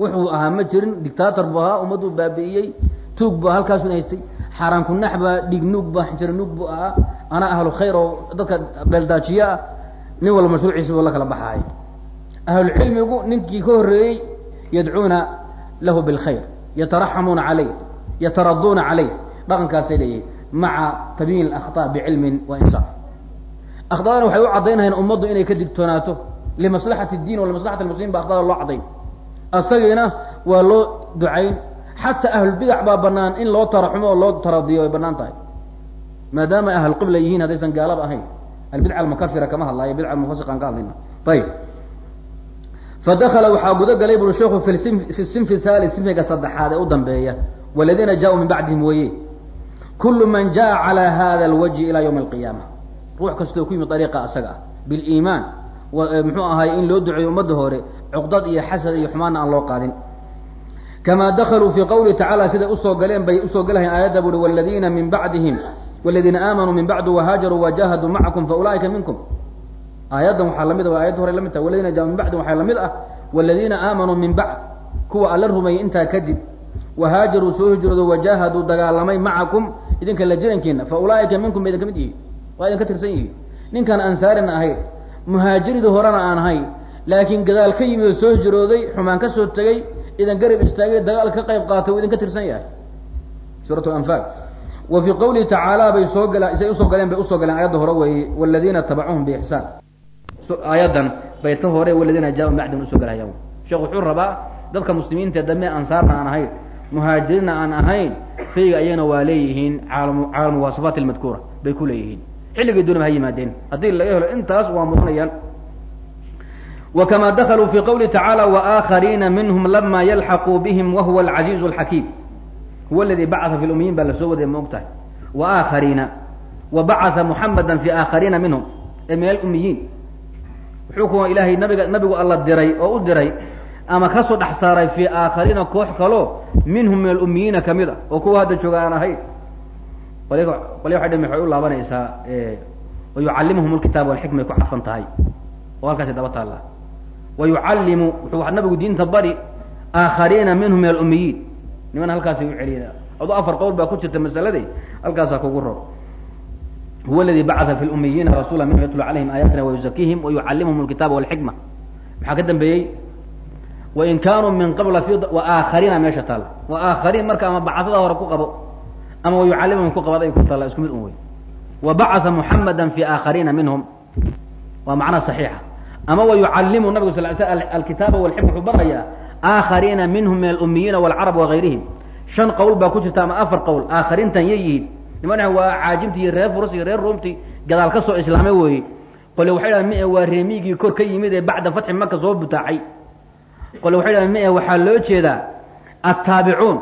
[SPEAKER 1] Wuxuu ahaa ma jirin dictaator buu ahaa ummadduu baabi'iyey tuug buu halkaasun haystay xaaraan kunax baa dhig nuug baa buu ahaa. Anaa ahlu khayr oo dadka beeldaajiye ah nin walba mashruuciisi buu la kala baxaaya ahlucilmigu ninkii ka horreeyey yadcuuna lahu bilkhayr yataraxamuuna caleyh yataraduuna caleyh dhaqankaasay leeyihiin maca tabyiin akhطa bicilmin wa insaaf akhdadana waxay u caddaynayaan ummaddu inay ka digtoonaato limaslaxati اdiin o limaslaxati ba akhdada loo caddayn asagiina waa loo ducayn xataa ahlulbidac baa banaan in loo taraxumo oo loo taradiyo ay bannaan tahay maadaama ahl yihiin haddaysan gaalaba ahayn albidca almukafira kama hadlaayo bidca mufasiqan ka hadlayna ayib fadakala waxaa guda galay buri sheikhu fi sinfi haali sinfiga saddexaad ee u dambeeya waladiina jaa-u min bacdihim weeye kulu man jaa calaa hada alwajhi ilaa ywmi alqiyaama ruux kastoo ku yimid ariiqa asaga ah. Biliimaan muxuu ahaay in loo duceeyo ummadda hore cuqdad iyo xasad iyo xumaana aan loo qaadin. Kamaa dakaluu fii qawlihi tacala siday u soo galeen bay u soo gelahayn aayadda buui wladiina min bacdihim wladiina aamanuu min bacdu wahaajaruu wajahaduu macakum faulaa'ika minkum. Aayaddan waxaa la mid a ayadda hore la mid taha waladina jaa min bacdihim waxaa la mid ah wladiina aamanuu min bacd kuwa alla rumeeyey intaa kadib wahaajaruu soo hijroodo wajahaduu dagaalamay macakum idinka la jirankiina fa ulaaika minkum ba idin ka mid yihiin waa idin ka tirsan yihiin. Ninkaan ansaarina ahayn muhaajirida horena aan ahayn laakiin gadaal ka yimid oo soo hijrooday xumaan ka soo tegey idan garab istaagay dagaal ka qayb qaatay uu idin ka tirsan yahay. Suurat anfaal. Wa fii qawlihi tacaala bay soo galaan isay u soo galeen bay u soo galeen aayadda hore weeye waladiina tabacuhum biixsaan aayaddan bay ta hore waladiina jaa-u u soo galahayaan sheekh wuxuu rabaa dadka muslimiinta dambe ansaarna aan ahayn muhaajiriinna aan ahayn fayga ayagana waa leeyihiin cala muwaasafaat almadkuura bay ku leeyihiin xilligay doonaba ha yimaadeen haddii laga helo intaas waa mudanayaan وكما dخلوا في qwله تaعالى وآkخريiنa minهم لma يلحqوا bهم وهuوa العaزيز الحكيم هuو اldي bacثa في الأمiyiin baa lasoo waday maogtahay وآkخريiنa وبacثa محamدا في آkخريiنa minهم ee min الأمiyiin wuxuu ku ilahay nabiga nabigu alla diray oo u diray ama kasoo dhex saaray في آakخariina koox kaloo minhum min الأمiyiina kamid a oo kuwa hadda jooga aan ahayn qolya qolya waay dhn waxay u laabanaysaa wayucallimuhum lkitaaba walxikmay ku cadfan tahay. Oo halkaasay daba taalla. Wayucallimu wuxuu nabigu diinta bari aakhariina minhum min alumiyiin niman halkaasay u celiyaan adoo afar qowl baa ku jirta masaladii halkaasaa kugu ror huwa aladi bacaa fi lumiyiina rasuula minhum yatlu calayhim aayaatina wayuzakiihim wayucallimuhum lkitaaba walxikma maxaa ka dambeeyey wain kaanuu min qabla fi waaakariina meesha taalla. Waaakariin marka ama bacadada hore ku qabo ama wayucallimuhum ku qabad ay ku taalla isku mid un wey. Wa bacaa muxamada fi aakhariina minhum. Waa macna صaxiixa ama wayucallimu nabigu sal sl alkitaaba walxikma wuxuu barayaa aakhariina minhum min alumiyiina walcarab wagayrihim shan qowl baa ku jirta ama afar qowl aakhariintan yay yihiin. Niman waa caajimti iyo reer furus iyo reer ruumti gadaal ka soo islaamay weeye qole waxay dhahan mie waa reemigii kor ka yimid ee bacda fatxi maka soo butaacay. Qole waxay dhahan mie waxaa loo jeedaa attaabicuun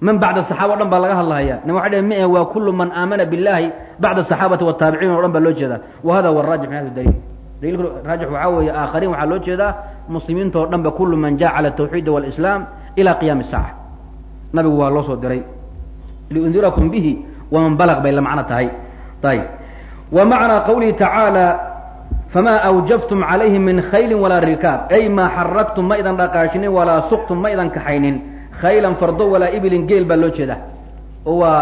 [SPEAKER 1] man bacda saxaaba o dhan baa laga hadlahaya nim waxay dhahan mie waa kullu man aamana billahi bacda asaxaabati wataabiciin o dhan baa loo jeedaa wa hada min hada daliil daliilku raajix waxaa weeye aakhariin waxaa loo jeedaa muslimiinta o dhan ba kullu man jaa cala atawxiid walislaam ila qiyaami saaca nabigu waa loo soo diray liundirakum bihi waman balaq bay la macno tahay ayb wa macnaa qawlihi tacaala famaa awjaftum calayhi min khayli walaa rikaab ay maa xaraktum ma idan dhaqaashinin walaa suqtum ma idan kaxaynin khaylan fardo walaa ibilin geel baa loo jeedaa. Oo waa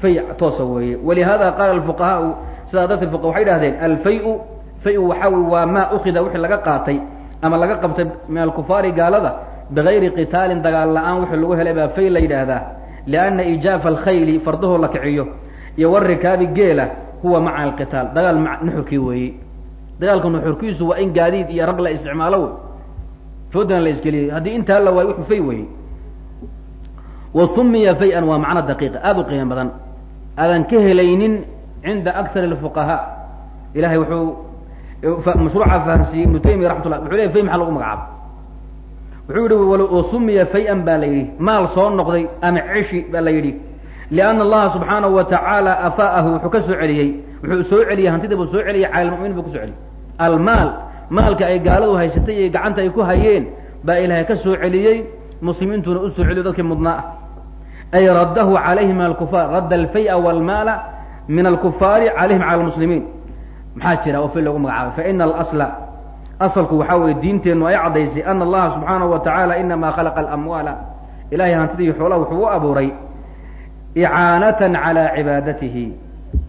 [SPEAKER 1] fay toosa weeye. Walihada qaala alfuqahaau sidaa darteed fuqa waxay dhahdeen alfay-u fay-u waxaa wey waa maa ukida wixii laga qaatay ama laga qabtay min alkufaari gaalada bigayri qitaalin dagaal la'aan wixii lagu helay baa fay la yidhaahdaa. Lianna ijaafa alkhayli fardahoo la kiciyo iyo warikaabi geela huwa maca alqitaal. Dagaal nuxurkii weeye. Dagaalka nuxurkiisu waa in gaadiid iyo rag la isticmaalo. Wey foodana la isgeliyay haddii intaa la waayo wuxuu fay weeye wa sumiya fay-an waa macno daqiiqa aada u qiimo badan. Aadan ka helaynin cinda akar اfuqahaa ilahay wuxuu mashruuca fahansiiyey ibnu taymiya raxmat llah wuxuu ley fay maxaa lagu magacaaba wuxuu yihi wasumiya fay-an baa la yidhi. Maal soo noqday ama ceshi baa la yidhi. Lianna allaha subxaanahu wa tacaala wuxuu ka soo celiyey. Wuxuu soo celiyey hantida buu soo celiyey cala lmu'miniin buu ku soo celiyey. Almaal maalka ay gaaladu haysatay iyo gacanta ay ku hayeen baa ilaahay ka soo celiyey. Muslimiintuna u soo celiyo dadkii mudnaa ah ay raddahu calayhim min alkufaar radda alfay-a walmaala min alkufaari calayhim cala lmuslimiin maxaa jira oo fay loogu magacaabay faina alasla asalku waxaa weeye diinteennu ay caddaysay ana allaha subxaanahu wa tacaala inamaa khalaqa alamwaala ilahay hantida iyo xoolaha wuxuu u abuuray icaanatan calaa cibaadatihi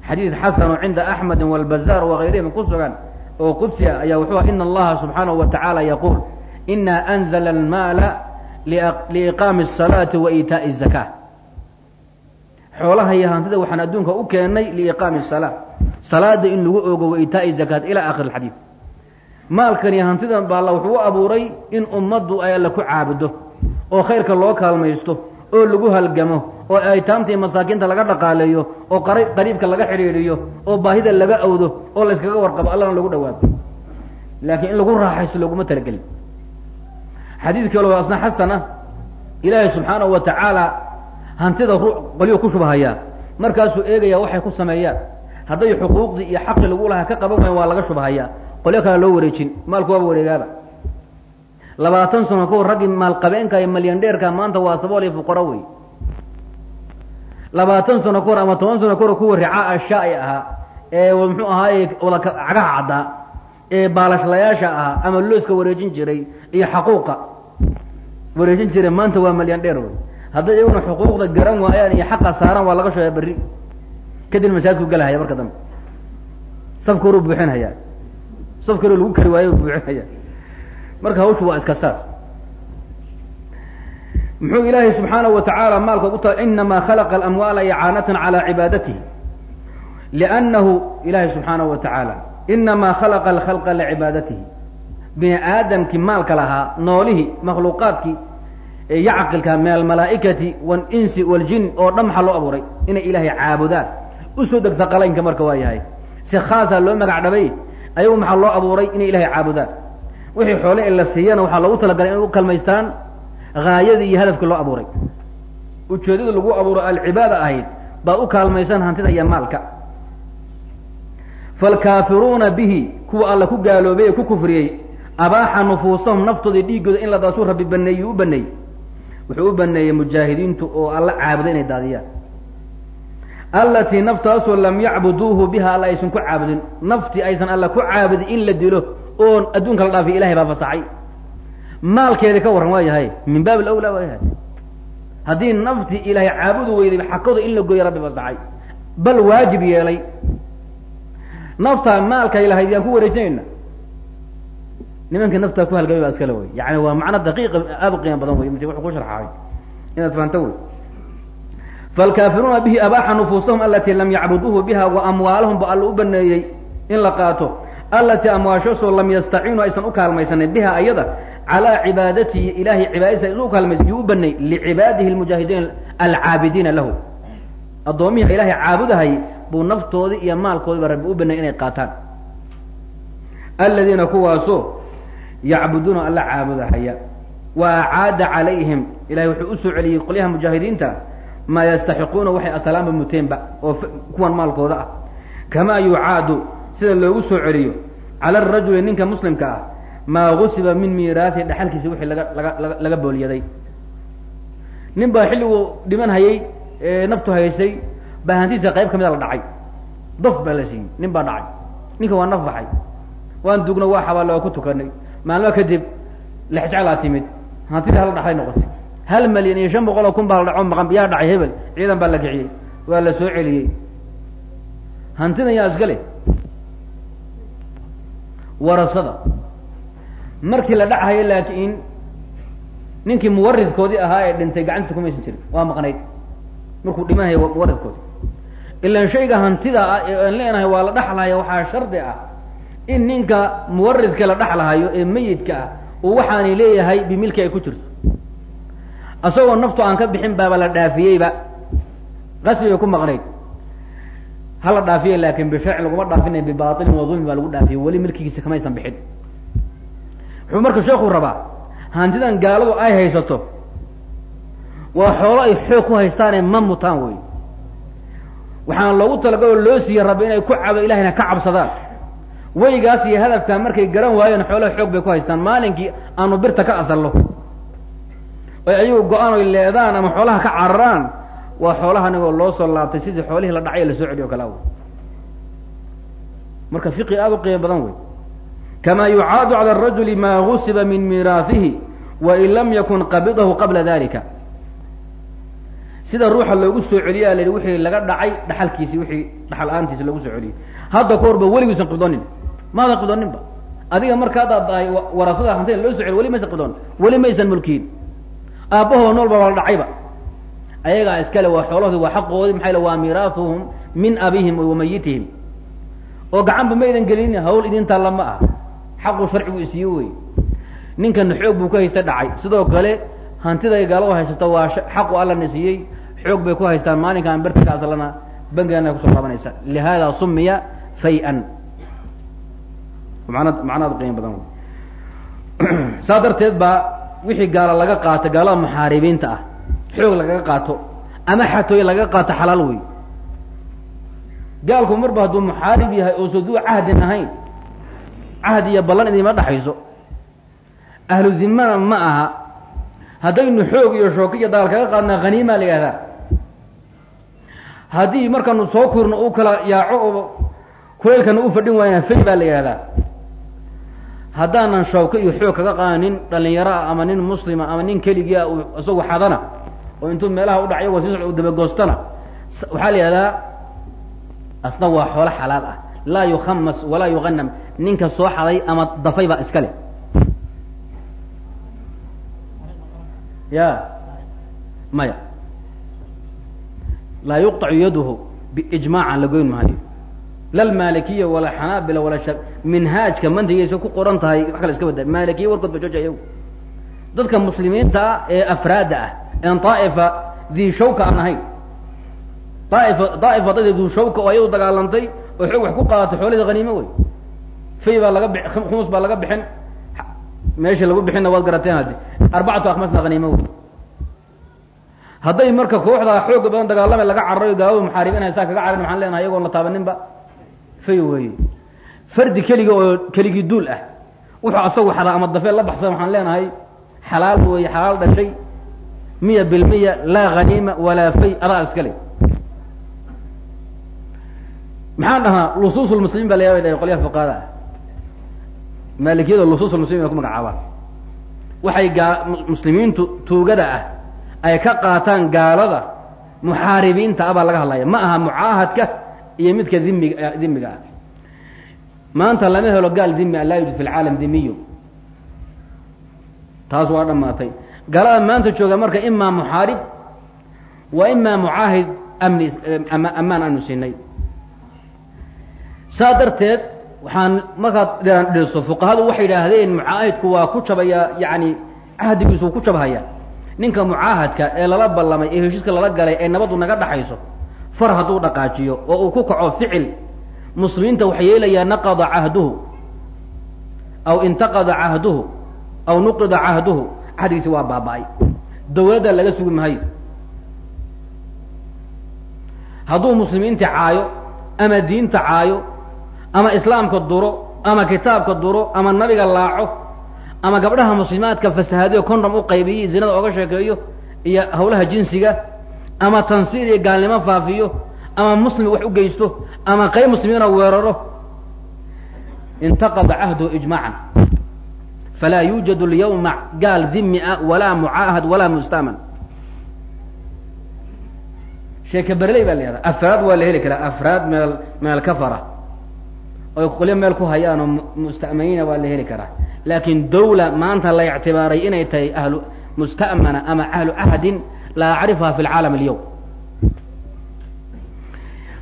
[SPEAKER 1] xadiid xasanu cinda axmedi walbazaar wagayrihim ku sugan oo qudsiya ayaa wuxuu ina allaha subxaanahu wa tacaala yaquul ina anzla almaala liiqaami الsalaati wa iitaaءi الzaka xoolaha iyo hantida waxaan adduunka u keenay liiqaami salaa salaada in lagu ogo waitaai zakaat ilaa akhir xadiid. Maalkan iyo hantidan baa alla wuxuu u abuuray in ummaddu ay alle ku caabudo oo khayrka loo kaalmaysto oo lagu halgamo oo aytaamta iyo masaakiinta laga dhaqaaleeyo oo qariibka laga xidhiidhiyo oo baahida laga awdo oo layskaga warqabo allana lagu dhawaado. Laakiin in lagu raaxaysto looguma talagelin. Xadiid kale oo asna xasan ilaahay subxaanahu wa tacaala hantida qolyo ku shubahayaa markaasuu eegaya waxay ku sameeyaan hadday xuquuqdii iyo xaqi lagu lahaa ka qaban wayan waa laga shubahayaa qolyo kale loo wareejin maalku waaba wareegaaba. Labaatan sano kahor raggii maalqabeenka iyo malyandheerka maanta waa sabool iyo fuqaro wey labaatan sano kahor ama toban sano kahor kuwa ricaa ashaa-i ahaa ee muxuu ahaaye wada cagaha caddaa ee baalashlayaasha ahaa ama looska wareejin jiray iyo xaquuqa. Wareejin jiray maanta waa malyan dheer wey hadday iyaguna xuquuqda garan waayaan iyo xaqa saaran waa laga shooya berri. Kadib masaajidku galahaya marka dambe. Safka horuu buuxinhayaa. Safka hore lagu kari waayo buuxinhaya marka hawshu waa iska saas. Muxuu ilaahay subxaanahu wa tacaala maalka ugu ta inamaa khalaqa alamwaala icaanatan calaa cibaadatihi. Liannahu ilaahay subxaanahu wa tacaala inamaa khalaqa alkhalqa licibaadatihi bini aadamkii maalka lahaa noolihii makhluuqaadkii iyo min almalaa'ikati walinsi waljin oo dhan maxaa loo abuuray inay ilaahay caabudaan. Usoo degta qalaynka marka waa yahay. Si khaasaa loo magac dhabay ayagu maxaa loo abuuray inay ilahay caabudaan. Wixii xoole in la siiyana waxaa loogu talagalay inay u kalmaystaan haayadii iyo hadafkii loo abuuray. Ujeedada lagu abuuro alcibaada ahayd baad u kaalmaysan hantida iyo maalka. Falkaafiruuna bihi kuwa alla ku gaaloobay ee ku kufriyey abaaxa nufuusahum naftoodii dhiiggooda in la daasuu rabbi baneeyey u baneeyey wuxuu u baneeyey mujaahidiintu oo alla caabuda inay daadiyaan. Allatii naftaasoo lam yacbuduuhu biha alla aysan ku caabudin. Naftii aysan alla ku caabudin in la dilo oon adduunka la dhaafiy ilahay baa fasaxay. Maalkeedi ka warran waa yahay min baab alawlaa waa yahay haddii naftii ilaahay caabudu weyday xakadu in la gooyo rabbi fasaxay. Bal waajib yeelay. Naftaa maalkay lahayd yaan ku wareejinayna nimankii naftaa ku halgamay baa iskale wey yani waa macno daqiiqa aada u qiimo badan wey wuxuu ku sharxaay inaad fahanto wey falkaafiruuna bihi abaaxa nufuusahum alatii lam yacbuduuhu biha wa amwaalahum ba alla u baneeyey in la qaato. Allatii amwaashoosoo lam yastaciinu aysan u kaalmaysanin biha ayada calaa cibaadatihi ilahay cibaadadiisa aysan u kaalmaysan yuu u baneey licibaadihi lmujaahidiin alcaabidiina lahu. Addoomihi ilaahay caabudahay buu naftoodii iyo maalkoodiiba rabbi u baneey inay qaataan. Aladiina kuwaasoo yacbuduuna alla caabudahaya. Wa acaada calayhim ilahay wuxuu u soo celiyey qolyaha mujaahidiinta maa yastaxiquuna waxay asalaanba muteenba oo kuwan maalkooda ah. Kamaa yucaadu sida loogu soo celiyo cala arajuli ninka muslimka ah maa gusiba min miiraati dhaxalkiisa wixii laga laga laga boolyaday nin baa xilliguu dhiman hayay naftu haysay baa hantiisa qayb ka mida la dhacay. Daf baa la siiyey nin baa dhacay. Ninka waa naf baxay. Waan dugno waa xabaale waa ku tukanay maalmo kadib lexjeclaa timid. Hantidii hala dhaxday noqotay. Hal malyan iyo shan boqol oo kun baa la dhaco maqan yaa dhacay hebel ciidan baa la kiciyey waa la soo celiyey. Hantidan yaa iska leh warasada. Markii la dhachayo laakiin ninkii muwaridkoodii ahaa ee dhintay gacantiisa kumaysan jirin. Waa maqnayd. Markuu dhimanayo muwaridkoodii. Ilan shayga hantida ah ee aan leenahay waa la dhaxlahaya waxaa shardi ah in ninka muwaridka la dhaxlahayo ee meyidka ah uu waxaanay leeyahay bimilki ay ku jirto. Asagoo naftu aan ka bixin baaba la dhaafiyeyba. Qasbi bay ku maqnayd ha la dhaafiye laakin bisharcin laguma dhaafinayn bibailin wa baa lagu dhaafiyey. Weli milkigiisa kamaysan bixin. Wuxuu marka sheekuu rabaa hantidan gaaladu ay haysato waa xoolo ay xoog ku haystaanee ma mutaan wey waxaana loogu talagaloo loo siiyey rabbi inay ku cabo ilahayna ka cabsadaan weygaas iyo hadafkaa markay garan waayeen xoolaha xoog bay ku haystaan. Maalinkii aanu birta ka asallo oy ayagu go'aan oy leedaan ama xoolaha ka cararaan? Waa xoolaha anigoo loo soo laabtay sidii xoolihii la dhacay la soo celiy kale aw marka fiqi aada u qiimo badan wey kamaa yucaadu cala arajuli maa gusiba min miiraahihi wain lam yakun qabidahu qabla dalika sida ruuxa loogu soo celiyaa la yihi wixii laga dhacay dhaxalkiisi wixii dhaxal aantiisi loogu soo celiyey hadda ka horba weliguusan qibdoonin maadan qibdooninba adiga marka haddaad dahay warasada hantida loo so celiy weli maysan qibdoon weli maysan mulkiin aabbahoo noolba waa la dhacayba ayagaa iskale waa xoolahoodi waa xaqoodi maxay waa miiraahuhum min abihim wa oo gacanba ma ydan gelin hawl idin taalla ma ah xaqu sharcigu isiiye wey ninkana xoog buu ka haysta dhacay sidoo kale hantiday gaaladu haysata waa xaqu allana siiyey xoog bay ku haystaan maalinka aan berta ka aslana bangigaana ku soo laabanaysa lihaada sumiya fay-an mana macnaad qiimo badan saa darteed baa wixii gaalo laga qaato gaalada muxaaribiinta ah xoog lagaga qaato ama xatooy lagaga qaato xalaal wey gaalku marba hadduu muxaarib yahay oo soduu cahdin ahayn cahdi iyo ballan idima dhaxayso. Ahlu dimana ma aha. Haddaynu xoog iyo shooki iyo dagaal kaga qaadnaa haniimaa la yihahdaa haddii markaanu soo kurno u kala yaaco oo kuleylkana u fadhin waayna fay baa la yihahdaa haddaanan shawko iyo xoog kaga qaadanin dhalinyaro ah ama nin muslima ama nin keligia uu isagu xadana oo intuu meelaha u dhacyo wasi u dabagoostana waxaa la yihahdaa asna waa xoolo xalaal ah. Laa yukhamas walaa yuqanam ninka soo xaday ama dafay baa iska leh. Ya maya. Laa yuqطacu yaduhu biijmaacan la goyn maayo lalmaalikiya wala xanaabila minhaajka mantigaysa ku qoran tahay wax kale iska badda maalikiya warkood ba jooja dadka muslimiinta ah ee afraadda ah en daa'ifa dii shawka aan ahayn. Daaifa daa'ifa duu shawka oo ayadu dagaalantay oo xoog wax ku qaadatay xoolihii haniimo wey. Fay baa laga bi khumus baa laga bixin. Meesha lagu bixinna waad garateen haddi arbacatu akhmasna haniimo wey. Hadday marka kooxdaa xooga badan dagaalame laga cararayo gaaladu muxaaribinay saa kaga cararin maxaan leenahay iyagoon la taabaninba fay weeye fardi keliga oo keligii duul ah. Wuxuu asagu xadaa ama dafeel la baxsan waxaan leenahay xalaal weeye xalaal dhashay. Miya bilmiya laa haniima walaa fay adaa iskale maxaan dhahaa lusuus lmuslimiin baa la qolyaha fuqaada ah. Maalikiyada lusuus lmuslimiin bay ku magacaabaan. Waxay gaa muslimiintu tuugada ah ay ka qaataan gaalada muxaaribiinta ah baa laga hadlaya. Ma aha mucaahadka iyo midka dimiga dimiga ah. Maanta lama helo gaal dimi a laa yujid fi lcaalam dimiyo taas waa dhammaatay. Gaalada maanta jooga marka imaa muxaarib wa imaa mucaahid amni ammaan aanu siinay. Saa darteed waxaan markaad dhiso fuqahadu waxay yidhaahdeen mucaahidku waa ku jabaya yani cahdigiisu ku jabhaya ninka mucaahadka ee lala ballamay ee heshiiska lala galay ee nabaddu naga dhaxayso far hadduu dhaqaajiyo oo uu ku kaco ficil muslimiinta waxay yeelayaa naqada cahduhu aw intaqada cahduhu aw nuqida cahduhu cahdigiisi waa baaba-ay. Dawladda laga sugi maayo. Hadduu muslimiinta caayo ama diinta caayo ama islaamka duro ama kitaabka duro ama nabiga laaco ama gabdhaha muslimaadka fasahaadiyo condom u qaybiyo zinada ooga sheekeeyo iyo hawlaha jinsiga ama tansiir iyo gaalnimo faafiyo ama muslim wax u geysto ama qayb muslimiina weeraro intaqada cahduhu ijmaacan. Falaa yuujadu lyawma gaal dimi ah walaa mucaahad walaa musta'man sheeke berley baa la yihahda afraad waa la heli karaa afraad meel meel kafara. Oy qolyo meel ku hayaan oo musta'maniina waa la heli karaa. Laakiin dawla maanta la ictibaaray inay tahay ahlu musta'mana ama ahlu cahdin laa acrifha fi lcaalam alyawm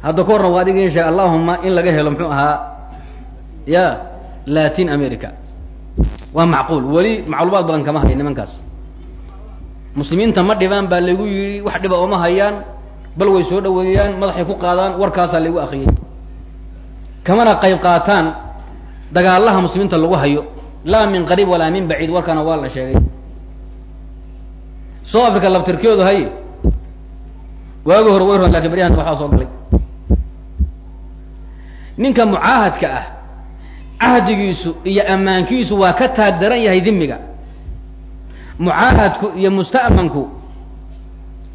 [SPEAKER 1] hadda ka horna waa adiga in sheeg allahuma in laga helo muxuu ahaa ya latin america waa macquul weli macluumaad badan kama hayo nimankaas muslimiinta ma dhibaan baa lagu yidhi wax dhiba ooma hayaan bal way soo dhaweeyaan madaxay ku qaadaan warkaasaa lagu akriyey kamana qayb qaataan dagaalaha muslimiinta lagu hayo laa min qariib walaa min baciid warkaana waa la sheegay south africa labtirkeedu haye waagi hore way ron laakiin baryahanta waxaa soo galay. Ninka mucaahadka ah cahdigiisu iyo ammaankiisu waa ka taag daran yahay dimiga mucaahadku iyo musta'manku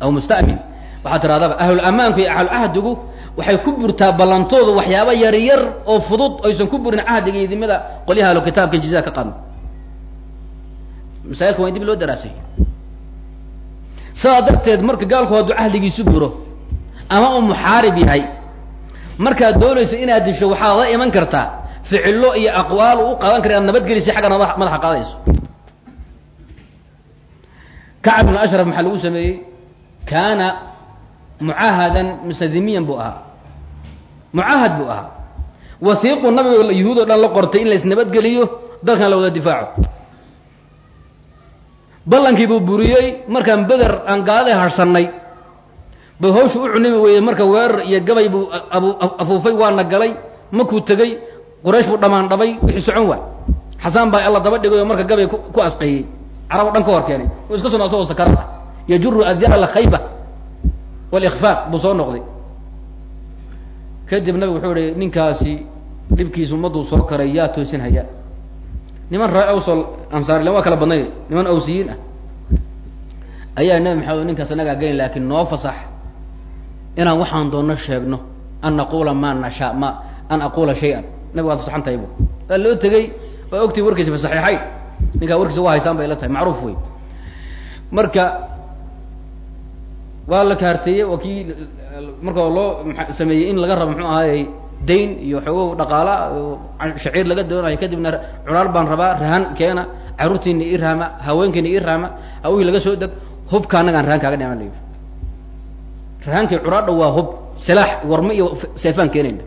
[SPEAKER 1] aw musta'min waxaa tirahdaba ahlulamaanku iyo ahlucahdigu waxay ku burtaa ballantoodu waxyaaba yar yar oo fudud aysan ku burin cahdiga iyo dimada qolyaha ahlu kitaabka jizada ka qaadno masaa'ilka waa in dib loo daraasay sidaa darteed marka gaalku hadduu cahdigiisu buro ama uu muxaarib yahay markaad doonayso inaad disho waxaad la iman kartaa ficillo iyo aqwaal u qaadan kara inaad nabadgelisay xagga nada madaxa qaadayso. Kacab ibn ashraf maxaa lagu sameeyey? Kaana mucaahadan mise dimiyan buu ahaa. Mucaahad buu ahaa. Wasiiqu nabiga yahuud o dhan la qortay in la isnabadgeliyo dalkan la wada difaaco ballankii buu buriyey markaan beder aan gaalada harsanay bay hawshu u cunimi weyday marka weerar iyo gabay buu afuufay waana galay. Makuu tegey quraysh buu dhamaan dhabay wixii socon waa. Xasaan baa alla daba dhigay oo marka gabay ku asqeeyey carab o dhan ka hor keenay. Uu iska soo noqdo oo sakarad ah. Yajuru adyaal alkhayba walikfaaq buu soo noqday. Kadib nabigu wuxuu ihi ninkaasi dhibkiisa ummadduu soo karay yaa toosin haya niman ree awsol ansaarle waa kala badnay niman awsiyiin ah. Ayaa nabi maxamed ninkaas anagaa gelin laakiin noo fasax. Inaan waxaan doonno sheegno an naqula ma nashaa ma an aqula shay-an. Nabig waad fasaxan tahay bu waa loo tegey waa ogtay warkiisa fa saxiixayn ninkaa warkiisa waa haysaan bay la tahay. Macruuf wey marka waa la kaarteeyey waa marka loo sameeyey in laga rabo muxuu ahaayey dayn iyo xoogow dhaqaala shaciir laga doonayo kadibna cunaal baan rabaa rahan keena carruurtiina ii rahma haweenkiina ii rahma hawihii laga soo deg hubka annaga aan rahan kaaga dhiman la yidhi rahankii curaadha waa hub silaax warmo iyo seefaan keenayna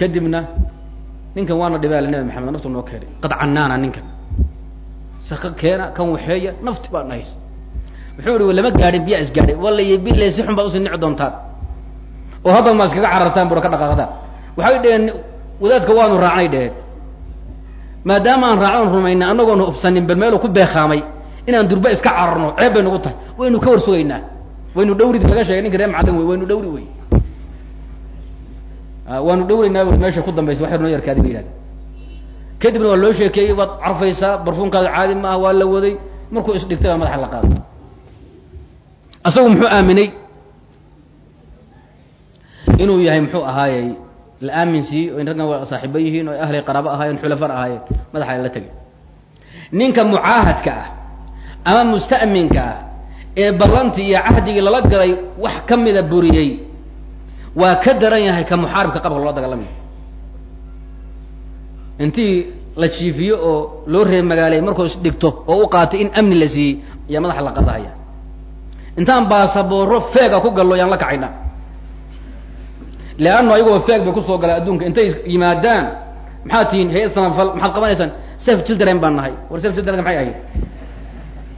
[SPEAKER 1] kadibna ninkan waana dhibaala nabi maxamed naftu noo keenay. Qad canaana ninkan. Saka keena kan waxeeya nafti baa nahays muxuu ihi lama gaadhin biyaa isgaadhay walayo bile si xun baad u sii nici doontaan oo hadda ma iskaga carartaan bura ka dhaqaaqdaan waxay dheheen wadaadka waanu raacnay dheheen maadaama aan raacnoon rumayna anagoon hubsanin bal meelu ku beekaamay inaan durba iska cararno ceeb bay nagu tahay. Waynu ka war sugaynaa waynu dhawrid laga sheegay ninka reer wey waynu dhawri wey waanu dhawraynaa meesha ku dambaysa wax yar noo yarkaadi ba yidhahda kadibna waa loo sheekeeyey waad carfaysaa barfuunkaada caadi ma ah waa la waday. Markuu isdhigtay baa madaxa la qaaday. Asagu muxuu aaminay inuu yahay muxuu ahaayey la aaminsiiyey o in waa saaxiibo yihiin oo ahlay qaraabo ahaayeen xulafan ahaayeen madaxa la tegay. Ninka mucaahadka ah ama musta'minka ah ee ballantii iyo cahdigii lala galay wax ka mida buriyey waa ka daran yahay ka muxaaribka qabka loola dagaalamay. Intii la jiifiyo oo loo reeb magaalay markuu isdhigto oo u qaatay in amni la siiyey ayaa madaxa la qadahaya intaan baasabooro feega ku gallo yaan la kacayna leanno ayagoo feeg bay ku soo galaan adduunka intay yimaadaan maxaad tihiin hay'ad samafal maxaad qabanaysaan sef children baan nahay war sef childrenka maxay ahayd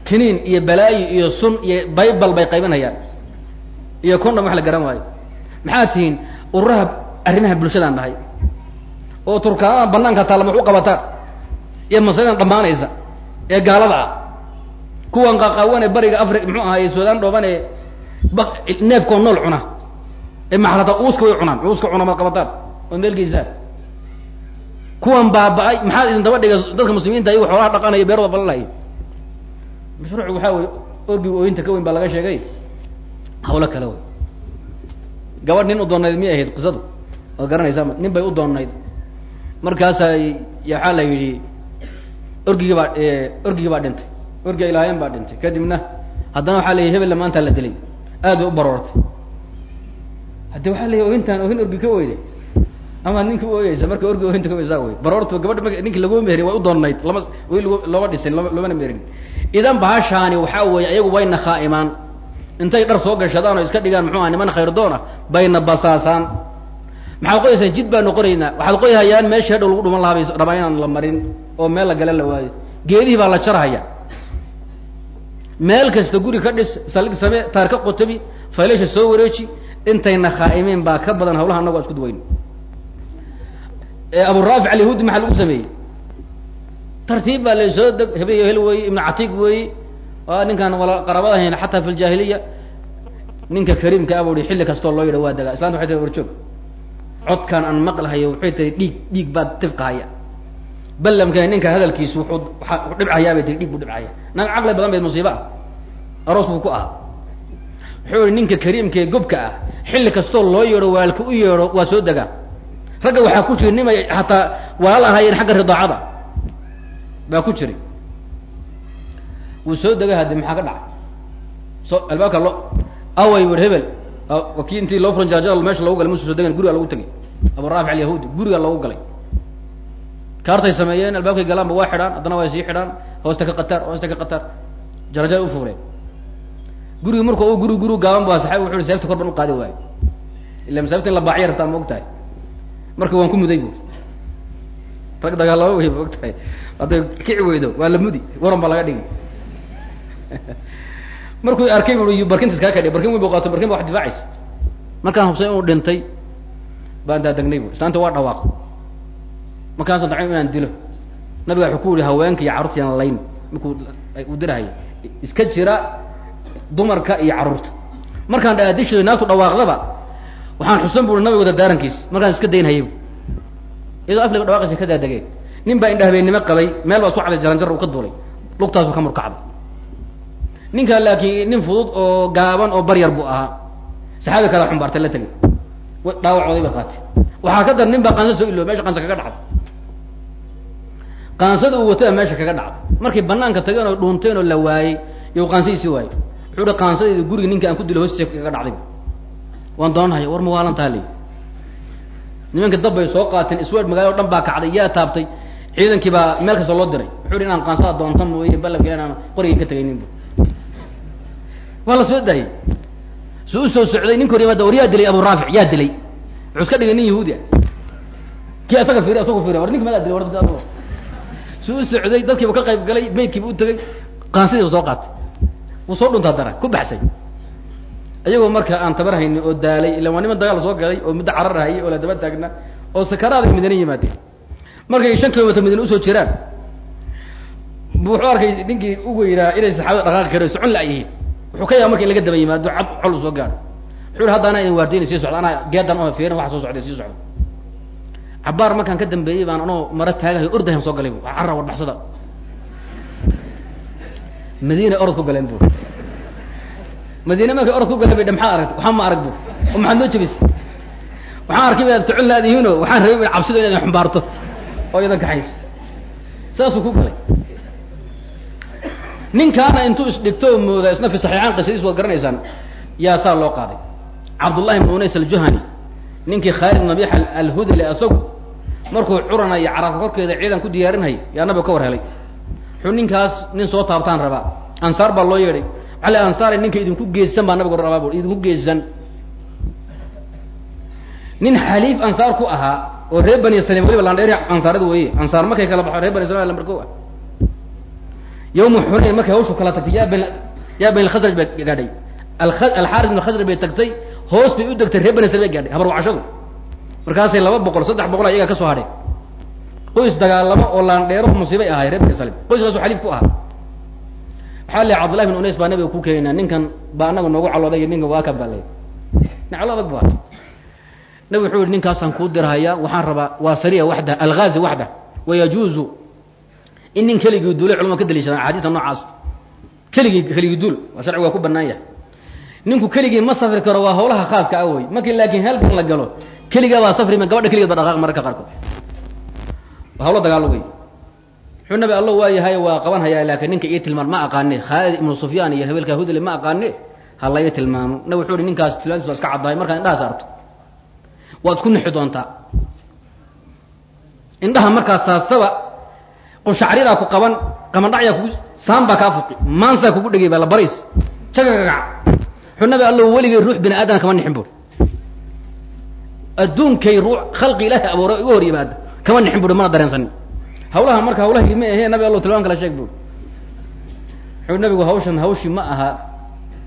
[SPEAKER 1] kiniin iyo balaayi iyo sun iyo baybal bay qaybinayaan iyo condom wax la garan waayo maxaad tihiin ururaha arrimaha bulshadaan nahay oo turkaanada banaanka taalla wax u qabataan iyo masaladan dhammaanaysa ee gaalada ah kuwan qaqaawane bariga afri muxuu ahaye suudaan dhooban ee neefkoo nool cuna maxrata uuska way cunaan uuska cuna maad qabataan oo meelgeysaan kuwan baaba-ay idin daba dhigay dadka muslimiinta ayago xoolaha dhaqanaya beerooda balalaya mashruuc waxaa wey orgiga ooyinta ka weyn baa laga sheegay. Hawlo kale wey gabadh nin u doonayd miyay ahayd qisadu? Waad garanaysaa nin bay u doonayd. Markaasaa waxaa la yidhi orgigii baa orgigii baa dhintay. Orgiga ilaahayeen baa dhintay. Kadibna haddana waxaa la yidhi hebella maanta la dilay. Aad bay u baroortay hadde waxaa la yidhi oohintaan oohin orgi ka weyday ama ninka u ooyeysa marka orgi oohinta ka weysaa wey baroortu gabadha ninki laguma meheriy way u doonayd lama way looma dhisin loomana meherin. Idan bahashaani waxaa weeye ayagu wayna khaa'imaan. Intay dhar soo gashadaan oo iska dhigaan muxuu aha niman khayr doona bayna basaasaan. Maxaad qoyaysaan jid baanu qoraynaa waxaad qoyhayaan meesha hadhow lagu dhuman lahaa bay rabaa inaan la marin oo meel la gala la waayo. Geedihii baa la jarhaya. Meel kasta guri ka dhis saldhig same taar ka qotabi faylasha soo wareeji intayna khaa'imiin baa ka badan hawlaha annago isku duwayno abu raafic alyahuudi maxaa lagu sameeyey? Tartiib baa laysoo deg hebel hel weeye ibnu catiiq weeye ninkaan wala qaraabada hayn xataa fi ljaahiliya ninka kariimka abu i xilli kastoo loo yidha waa degaa islanta waxay tahay warjoog codkaan aan maqlahayo waxay tahay dhiig dhiig baad tifqahaya. Ballamka ninka hadalkiisu wuxuu dhibcayaa bay tii dhiig buu dhibcaya nag caqli badan bayd musiiba ah aroos buu ku ahaa wuxuu yihi ninka kariimka ee gobka ah xilli kastoo loo yeedho waalka u yeedho waa soo degaa. Ragga waxaa ku jira nimay hataa walaal ahaayeen xagga ridaacada. Baa ku jiray wuu soo degay haddi maxaa ka dhacay? So albaabka lo away war hebel. Kii intii loo furan jaajada meesha lagu galay musu soo degan guriga lagu tegay abu raafic alyahuudi guriga lagu galay. Kaartay sameeyeen albaabkay galaanba waa xidhaan haddana waa sii xidhaan hoosta ka qatar hoosta ka qatar. Jarajada u fuureen gurigi marka u guri guri gaaban ba hi sababta kor ban u qaadi waayo. Ila masaabta in la baaciya rabtaa ma og tahay marka waan ku muday bu rag dagaalama wey ma og hadday kici weydo waa la mudi waran baa laga dhigi markuu arkay bu barkinta iskaa kadhi barkin weyn bu qaato barkin ba wax difaacaysa. Markaan hubsay inuu dhintay baan daadegnay bu islaanta waa dhawaaq markaasaan dacay inaan dilo. Nabiga wuxuu ku yihi haweenka iyo carruurta yaan layn. Markuu uu dirahaya iska jira dumarka iyo carruurta markaan dhaadishido naagtu dhawaaqdaba waxaan xusan bui nabigooda daarankiis markaan iska daynhayay iyadoo afliga dhawaaqaysa ka daadegeen nin baa indha habeennimo qabay meel baa isku caday jaranjar uu ka duulay. Lugtaasu ka murkacday. Ninkaa laakiin nin fudud oo gaaban oo baryar buu ahaa. Saxaabi kala xumbaartay la tegay dhaawacooday bay qaatay. Waxaa ka dar nin baa qaansa soo ilooba meesha qaansa kaga dhacday. Qaansada uu wataa meesha kaga dhacday. Markay banaanka tageen oo dhuunteen oo la waayey iyo qaansadiisi waayey wuxuu hi qaansadeeda ninka aan ku dilo hoostiisa kaga dhacday. Waan doonahaya war ma waalantaa li? Nimanka dab bay soo qaateen isweer magaalada o dhan baa kacday yaa taabtay. Ciidankii baa meel kasta loo diray. Wuxuu hi inaan qaansada doonta mooye ballanka inaan qorigay ka tegaynin bu waa la soo daayey su u soo socday ninka hor war yaa dilay abu raafic yaa dilay. Wuxuu iska dhigay nin yahuudi ah kii asaga fiiriy asagu fiiriy war ninka madaa dilay war su u socday dadkiibu ka qayb galay maydkiibu u tegay qaansidiibu soo qaatay wuu soo dhuntaa dara ku baxsay. Iyagoo marka aan tabar haynin oo daalay illa waa niman dagaal soo galay oo muddo carar hayay oo la daba taagna oo sakaraada midina yimaadeen. Markay shan kilomitr midina u soo jiraan wuxuu arkay ninkii ugu yiraa inay saxaabada dhaqaaqi kare socon la yihiin. Wuxuu ka yaaba marka in laga daba yimaado cab col soo gaaro. Wuxuu yihi hadda anaa idin waardiyna sii socda anaa geedan oo fiirin waxa soo socday sii socda. Cabaar markaan ka dambeeyey baan anoo maro taagahay ordahan soo galay bu carra warbaxsada madiina orod ku galeen bu madiine markay orod ku galeen bay maxaad aragta waxaa ma arag bu oo maxaad noo jebisay waxaan arkay inaad socon laadihiinoo waxaan rabay ba cabsido inaad xumbaarto oo idan kaxayso saasuu ku galay. Ninkaana intuu isdhigto oo mooda isna fi saxiixaan qisadiis waad garanaysaan yaa saa loo qaaday. Cabdullahi ibn unays aljuhani ninkii khaalid nabiix alhudali asagu markuu curana iyo carabka korkeeda ciidan ku diyaarinhay yaa nabiga ka war helay wuxuu ninkaas nin soo taabtaan rabaa. Ansaar baa loo yeedhay. La ansaare ninka idinku geesan baa nabiga rabaa bu idinku geesan. Nin xaliif ansaar ku ahaa oo reer bani salim waliba landheeri ansaarada weeye. Ansaar markay kala baxo reer bani salim lambar ko ah yawma xunayn markay hawshu kala tagtay yaa ban yaa bani alkhasraj bay gaadhay. Alxaaris bin khasraj bay tagtay hoos bay u degtay reer bani salim bay gaadhay habar wacashadu. Markaasay laba boqol saddex boqol ayaga ka soo hadhay qoys dagaalamo oo laandheero musiibay ahay reer bani salim qoyskaasu xaliif ku ahaa. Waxaa le cabdullahi bin unays baa nabiga ku keenaynaa ninkan baa anaga noogu calooday ninkan waa kan baa le nin calo adag bu nabig wuxuu yihi ninkaasaan kuu dirhayaa waxaan rabaa waa sariya waxda alghazi waxda wayajuuzu in nin keligii duulay culamada ka daliishadaan axaadiista noocaas. Keligii keligii duul waa sharciga waa ku banaan yahay. Ninku keligii ma safri karo waa hawlaha khaaska ah wey markii laakiin halkan la galo keligaa baa safri ma gabadha keligeed ba dhaqaaq mararka qaarkood dagaalo wey wuxuu nabi allo waa yahay waa qaban hayaa laakiin ninka ii tilmaan ma aqaane khaalid ibnu sufyaan iyo habeelka hudle ma aqaane ha laga tilmaamo. Nabi wuxuu hi ninkaas tilmaamtiis waa iska caddahay markaad indhaha saarto. Waad ku nixi doontaa. Indhaha markaad saartaba qushacrydaa ku qaban qamandhacyaa kugu saan baa kaa fuqi maansaa kugu dhegay baa la barays jagagagac wuxuu nabi allo weligay ruux bini aadam kama nixin buri adduunkay ruu khalqi ilaahay abuuray igu hor yimaada kama nixin buri mana dareensanin hawlaha marka hawlaha ma ahee nabi allo tilmaan kala sheeg buri. Wuxuu nabigu hawshan hawshii ma aha.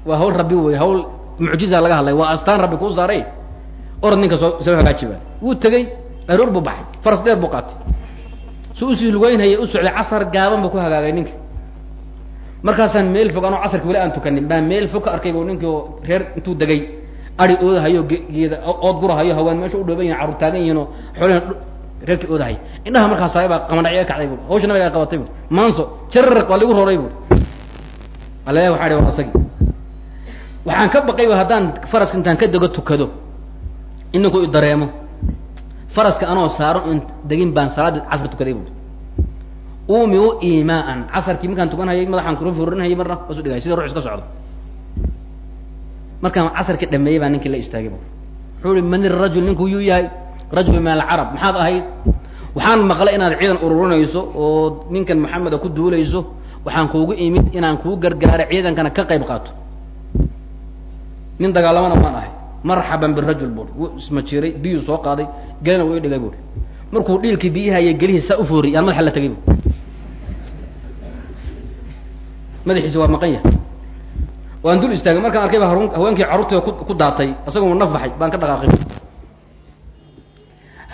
[SPEAKER 1] Waa hawl rabbi wey hawl mucjiza laga hadlay. Waa astaan rabbi kuu saaray. Orad ninka soo soo hagaajiba wuu tegey aroor buu baxay. Faras dheer buu qaatay. Su u sii lugeynhaya u socday casar gaaban buu ku hagaagay ninka. Markaasaan meel fog anoo casarki weli aan tukanin baa meel fog ka arkay bu ninkii oo reer intuu degay. Ari oodahayo geeda ood gurahayo hawaan meesha u dhooban yihiin carruur taagan yihiin oo xoolihan reerkii oodahay indhaha markaas saay baa qamandhacya kacday bu hawsha nabiga ay qabatay bu maanso jararaq waa lagu roray bu hi waa asagi. Waxaan ka baqayba haddaan faraska intaan ka dego tukado. Ininku i dareemo. Faraska anoo saaro in degin baan salaadii casr tukaday bu umiu imaan casarkii markaan tukanhayay madaxaan kula furinhayay marna wasu dhigay. Sida rux iska socdo. Markaan casarkii dhameeyey baa ninkii la istaagay bu wuxuu i man irajul ninku yuu yahay rajul min alcarab maxaad ahayd? Waxaan maqlay inaad ciidan ururinayso oo ninkan maxameda ku duulayso. Waxaan kuugu imid inaan kuu gargaaro ciidankana ka qayb qaato. Nin dagaalamana maan ahay. Marxaban birajul bui wuu isma jiray biyuu soo qaaday gelina wuu idhigay bui markuu dhiilkii biyahayo gelihii saa ufooriy aan madaxa la tegay bu madaxiisa waa maqan yahay. Waan dul istaagay. Markaan arkay ba haweenkii carruurtooda ku daatay asagoo naf baxay baan ka dhaqaaqay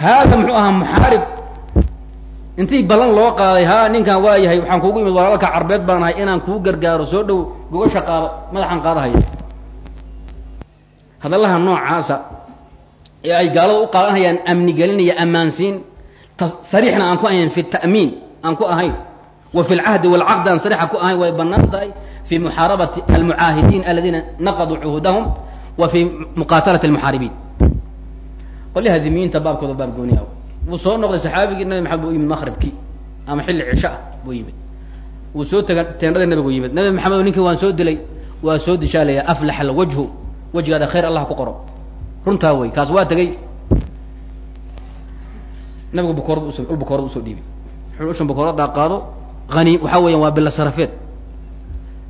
[SPEAKER 1] haada muxuu ahaa muxaarib intii ballan loo qaaday haa ninkan waa yahay waxaan kuugu imid walaalka carbeed baan ahay inaan kuu gargaaro soo dhow gogasha qaado madaxaan qaadahaya hadallaha noocaasa ee ay gaalada u qaadanhayaan amni iyo ammaansiin sariixna aan ku ahayn fi ta'miin aan ku ahayn wa fi lcahdi walcaqdi aan sariixa ku ahayn way bannaan tahay fi muxaarabati almucaahidiin aladiina naqaduu cuhuudahum wa fi muqaatalati almuxaaribiin qolyaha dimiyiinta baabkooda baab gooniya wuu soo noqday saxaabigii nabi maxamed buu yimid maqribkii ama xilli cisho ah buu yimid. Wuu soo tega teendhadii nabigu yimid. Nabi maxamed ninkii waan soo dilay waa soo dishaalaya aflax alwajhu wajigaada khayr allah ku qoro. Runtaa wey kaas waa tegey. Nabigu bukoorad us bukoorad u soo dhiibay. Wuxuu ushan bukoorada qaado hani waxaa weeyaan waa bila sarafeed.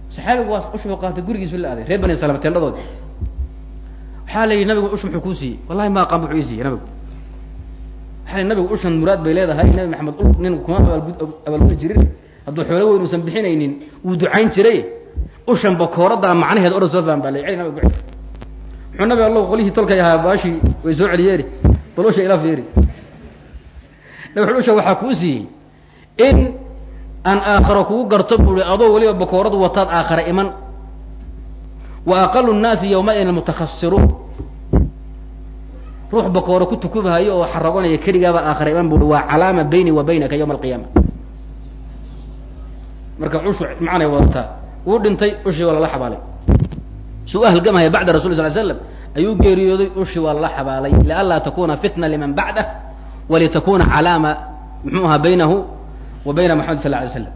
[SPEAKER 1] Saxaabigu waa ushu qaatay gurigiisu la aaday reer bani salama teendhadoodi waxaa la yidhi nabigu ush muxuu kuu siiyey wallahi ma aqaan wuxuu ii siiyey nabigu. Waxaa la nabigu ushan muraad bay leedahay nabi maxamed ul nin kuma abaalgudi jirin. Hadduu xoolo weyn uusan bixinaynin wuu ducayn jiray. Ushan bakooradaa macnaheed odhan soo faham baa la celi nabigu muxuu nabi allahu qolihii tolkay ahaa baashii way soo celiyeeni bal usha ila fiiri nabi usha waxaa kuu siiyey in aan aakharo kugu garto bui adoo weliba bakooradu wataad aakhara iman. Wa aqalu nnaasi yawmaidin almutakhasiruun ruux bakooro ku tukubahayo oo xaragonaya keligaaba aakhara iman bui waa calaama bayni wa baynaka yawma alqiyaama. Marka cushu macnay wadataa wuu dhintay ushii waa lala xabaalay. Su u halgamahaya bacda rasul sal slam ayuu geeriyooday ushii waa lala xabaalay. Lianlaa takuna fitna liman bacdah walitakuna calaama muxuu ahaa baynahu wa bayna maxamed sal lay slam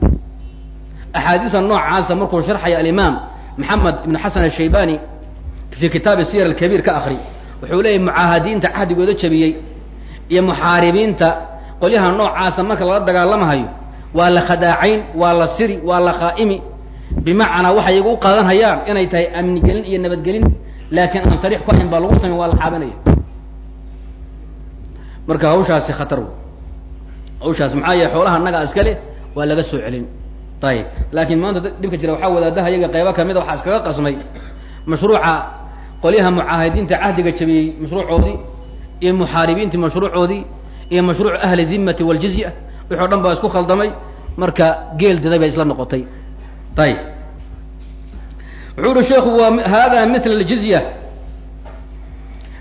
[SPEAKER 1] axaadiisa noocaasa markuu sharxaya alimaam maxamed ibn xasan ashaybani fi kitaabi siyar alkabiir ka akri wuxuu leeyahy mucaahadiinta cahdigooda jabiyey iyo muxaaribiinta qolyaha noocaasa marka lala dagaalamahayo waa la khadaacayn waa la siri waa la khaa'imi. Bimacnaa waxay igu qaadan hayaan inay tahay amnigelin iyo nabadgelin laakiin aan sariix ku hayn baa lagu samey waa la xaabanaya. Marka hawshaasi khatar wey hawshaas maxaa yahay xoolaha annaga iskale waa laga soo celin. Ayib laakiin maanta dhibka jira waxaa wadaadaha iyaga qaybo kamida waxaa iskaga qasmay mashruuca qolyaha mucaahidiinta cahdiga jabiyey mashruucoodii iyo muxaaribiintii mashruucoodii iyo mashruuc ahli dimmati waljizya wixi o dhan baa isku khaldamay. Marka geel diday bay isla noqotay. Ayib wuxuu uhi sheekhu wa haada mil ljizya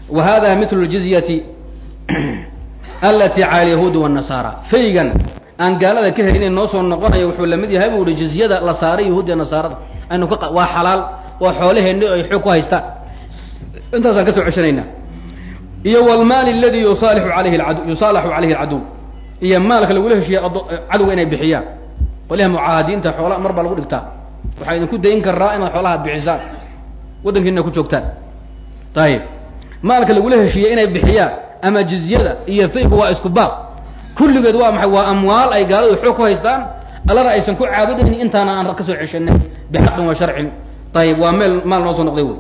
[SPEAKER 1] wa hada mitlu ljizyati alati cala alyahuudi wاnnasaara faygan aan gaalada ka helin noo soo noqonayo wuxuu la mid yahay buu uhi jizyada la saaray yahuudiya nasaarada. Aynu ka waa xalaal waa xoolaheenni ay xoog ku haystaan intaasaan ka soo ceshanaynaa. Iyo wlmaali aladi yusalixu alayhi adu yusaalaxu calayhi alcaduw iyo maalka lagula heshiiya cadowga inay bixiyaan. Qolyaha mucaahadiinta xoola mar baa lagu dhigtaa. Waxaa idinku dayn karaa inaad xoolaha bixisaan. Waddankiina ku joogtaan. Ayib maalka lagula heshiiya inay bixiyaan ama jizyada iyo faygu waa isku baaq. Kulligeed waa maxay? Waa amwaal ay gaaladu xoog ku haystaan? Allana aysan ku caabudaynin intaana aan ka soo ceshanay bixaqin wa sharcin. Ayib waa meel maal noo soo noqday wey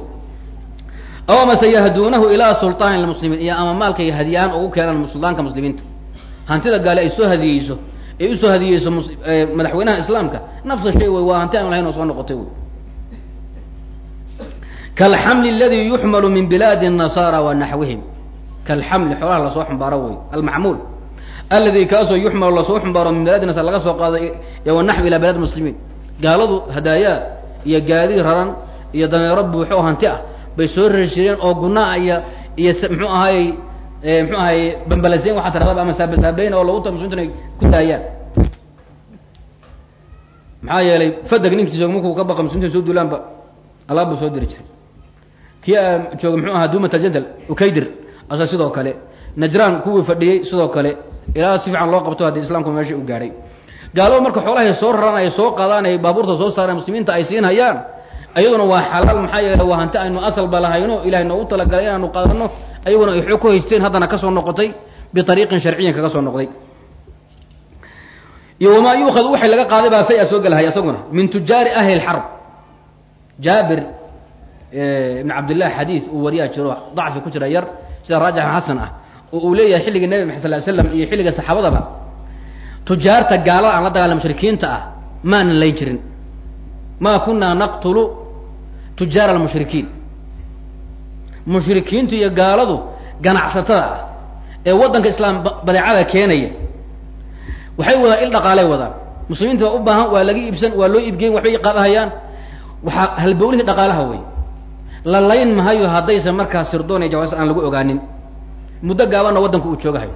[SPEAKER 1] aw amase yahduunahu ilaa sultaani lmuslimiin iyo ama maalka hadiy ahaan ugu keenaan suldaanka muslimiinta hantida gaale ay soo hadiyeyso ay u soo hadiyeyso madaxweynaha islaamka nafsa shay wey waa hanti aan lahayn oo soo noqotay wey kalxamli aladi yuxmalu min bilaadi nasaara wa naxwihim kalxamli xoolaha la soo xumbaaro wey almaxmuul aladi kaasoo yuxmalu la soo xumbaaro min bilaadi nasaar laga soo qaado wanaxwi ilaa bilaad muslimiin gaaladu hadaayaa iyo gaadi raran iyo dameero buuxo oo hanti ah bay soo rari jireen oo gunaa iyo iyo mxuu ahaayey mxuu ahaye bambalaseyn waxaa tiradaba ama saabasaabeyn oo lagu ta muslimiintu ay ku daayaan maxaa yeelay fadag ninkiis jooga markuu ka baqa muslimiinta soo duulaanba alaab buu soo diri jiray. Kii jooga mxuu ahaa dumat aljandal ukaydir asa sidoo kale. Najraan kuwii fadhiyey sidoo kale ilaa si fiican loo qabto haddii islaamku meesha u gaadhay gaalada marka xoolahay soo raraan ay soo qaadaan ay baabuurta soo saaraan muslimiinta ay siin hayaan ayaduna waa xalaal maxaa yeele waa hanti aynu asalba lahayno ilahay noogu talagalay inaanu qaadano ayaguna ay xoog ku haysteen haddana ka soo noqotay biariiqin sharciyan kaga soo noqday. Iyo wamaa yuukadu waxay laga qaaday baa fay a soo gelahay isaguna min tujaari ahli lxarb jaabir ibn cabdillahi xadiid uu wariyaa jiro dacfi ku jira yar sida raajixa xasan ah oo uu leeyahay xilligii nabi maxad sal slam iyo xilliga saxaabadaba tujaarta gaalada aan la dagaalama mushrikiinta ah maanan layn jirin ma kunaa naqtulu tujaara almushrikiin. Mushrikiintu iyo gaaladu ganacsatada ah ee waddanka islaam badeecada keenaya waxay wadaan il dhaqaalay wadaan. Muslimiinta waa u baahan waa laga iibsan waa loo iibgeyn waxbay qaadahayaan waxaa halbowlihii dhaqaalaha wey la layn mahayo haddaysan markaas sirdoon iyo jawaas aan lagu ogaanin. Muddo gaabanna waddanka uu joogahayo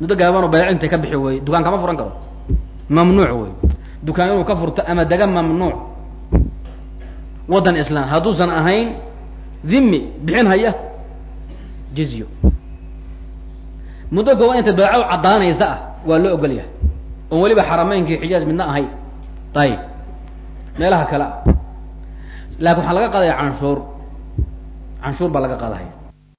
[SPEAKER 1] muddo gaabanoo badeec intay ka bixi weye dukaan kama furan karo. Mamnuuc wey dukaan inuu ka furto ama dega mamnuuc. Waddan islaam hadduusan ahayn dhimmi bixin haya jizyo. Muddo gooban intay badeeco caddaanaysa ah waa loo ogol yahay. Oon weliba xarameynka iyo xijaaz midna ahayn ayib meelaha kale ah laakin waxaa laga qaadaya canshuur. Canshuur baa laga qaadahaya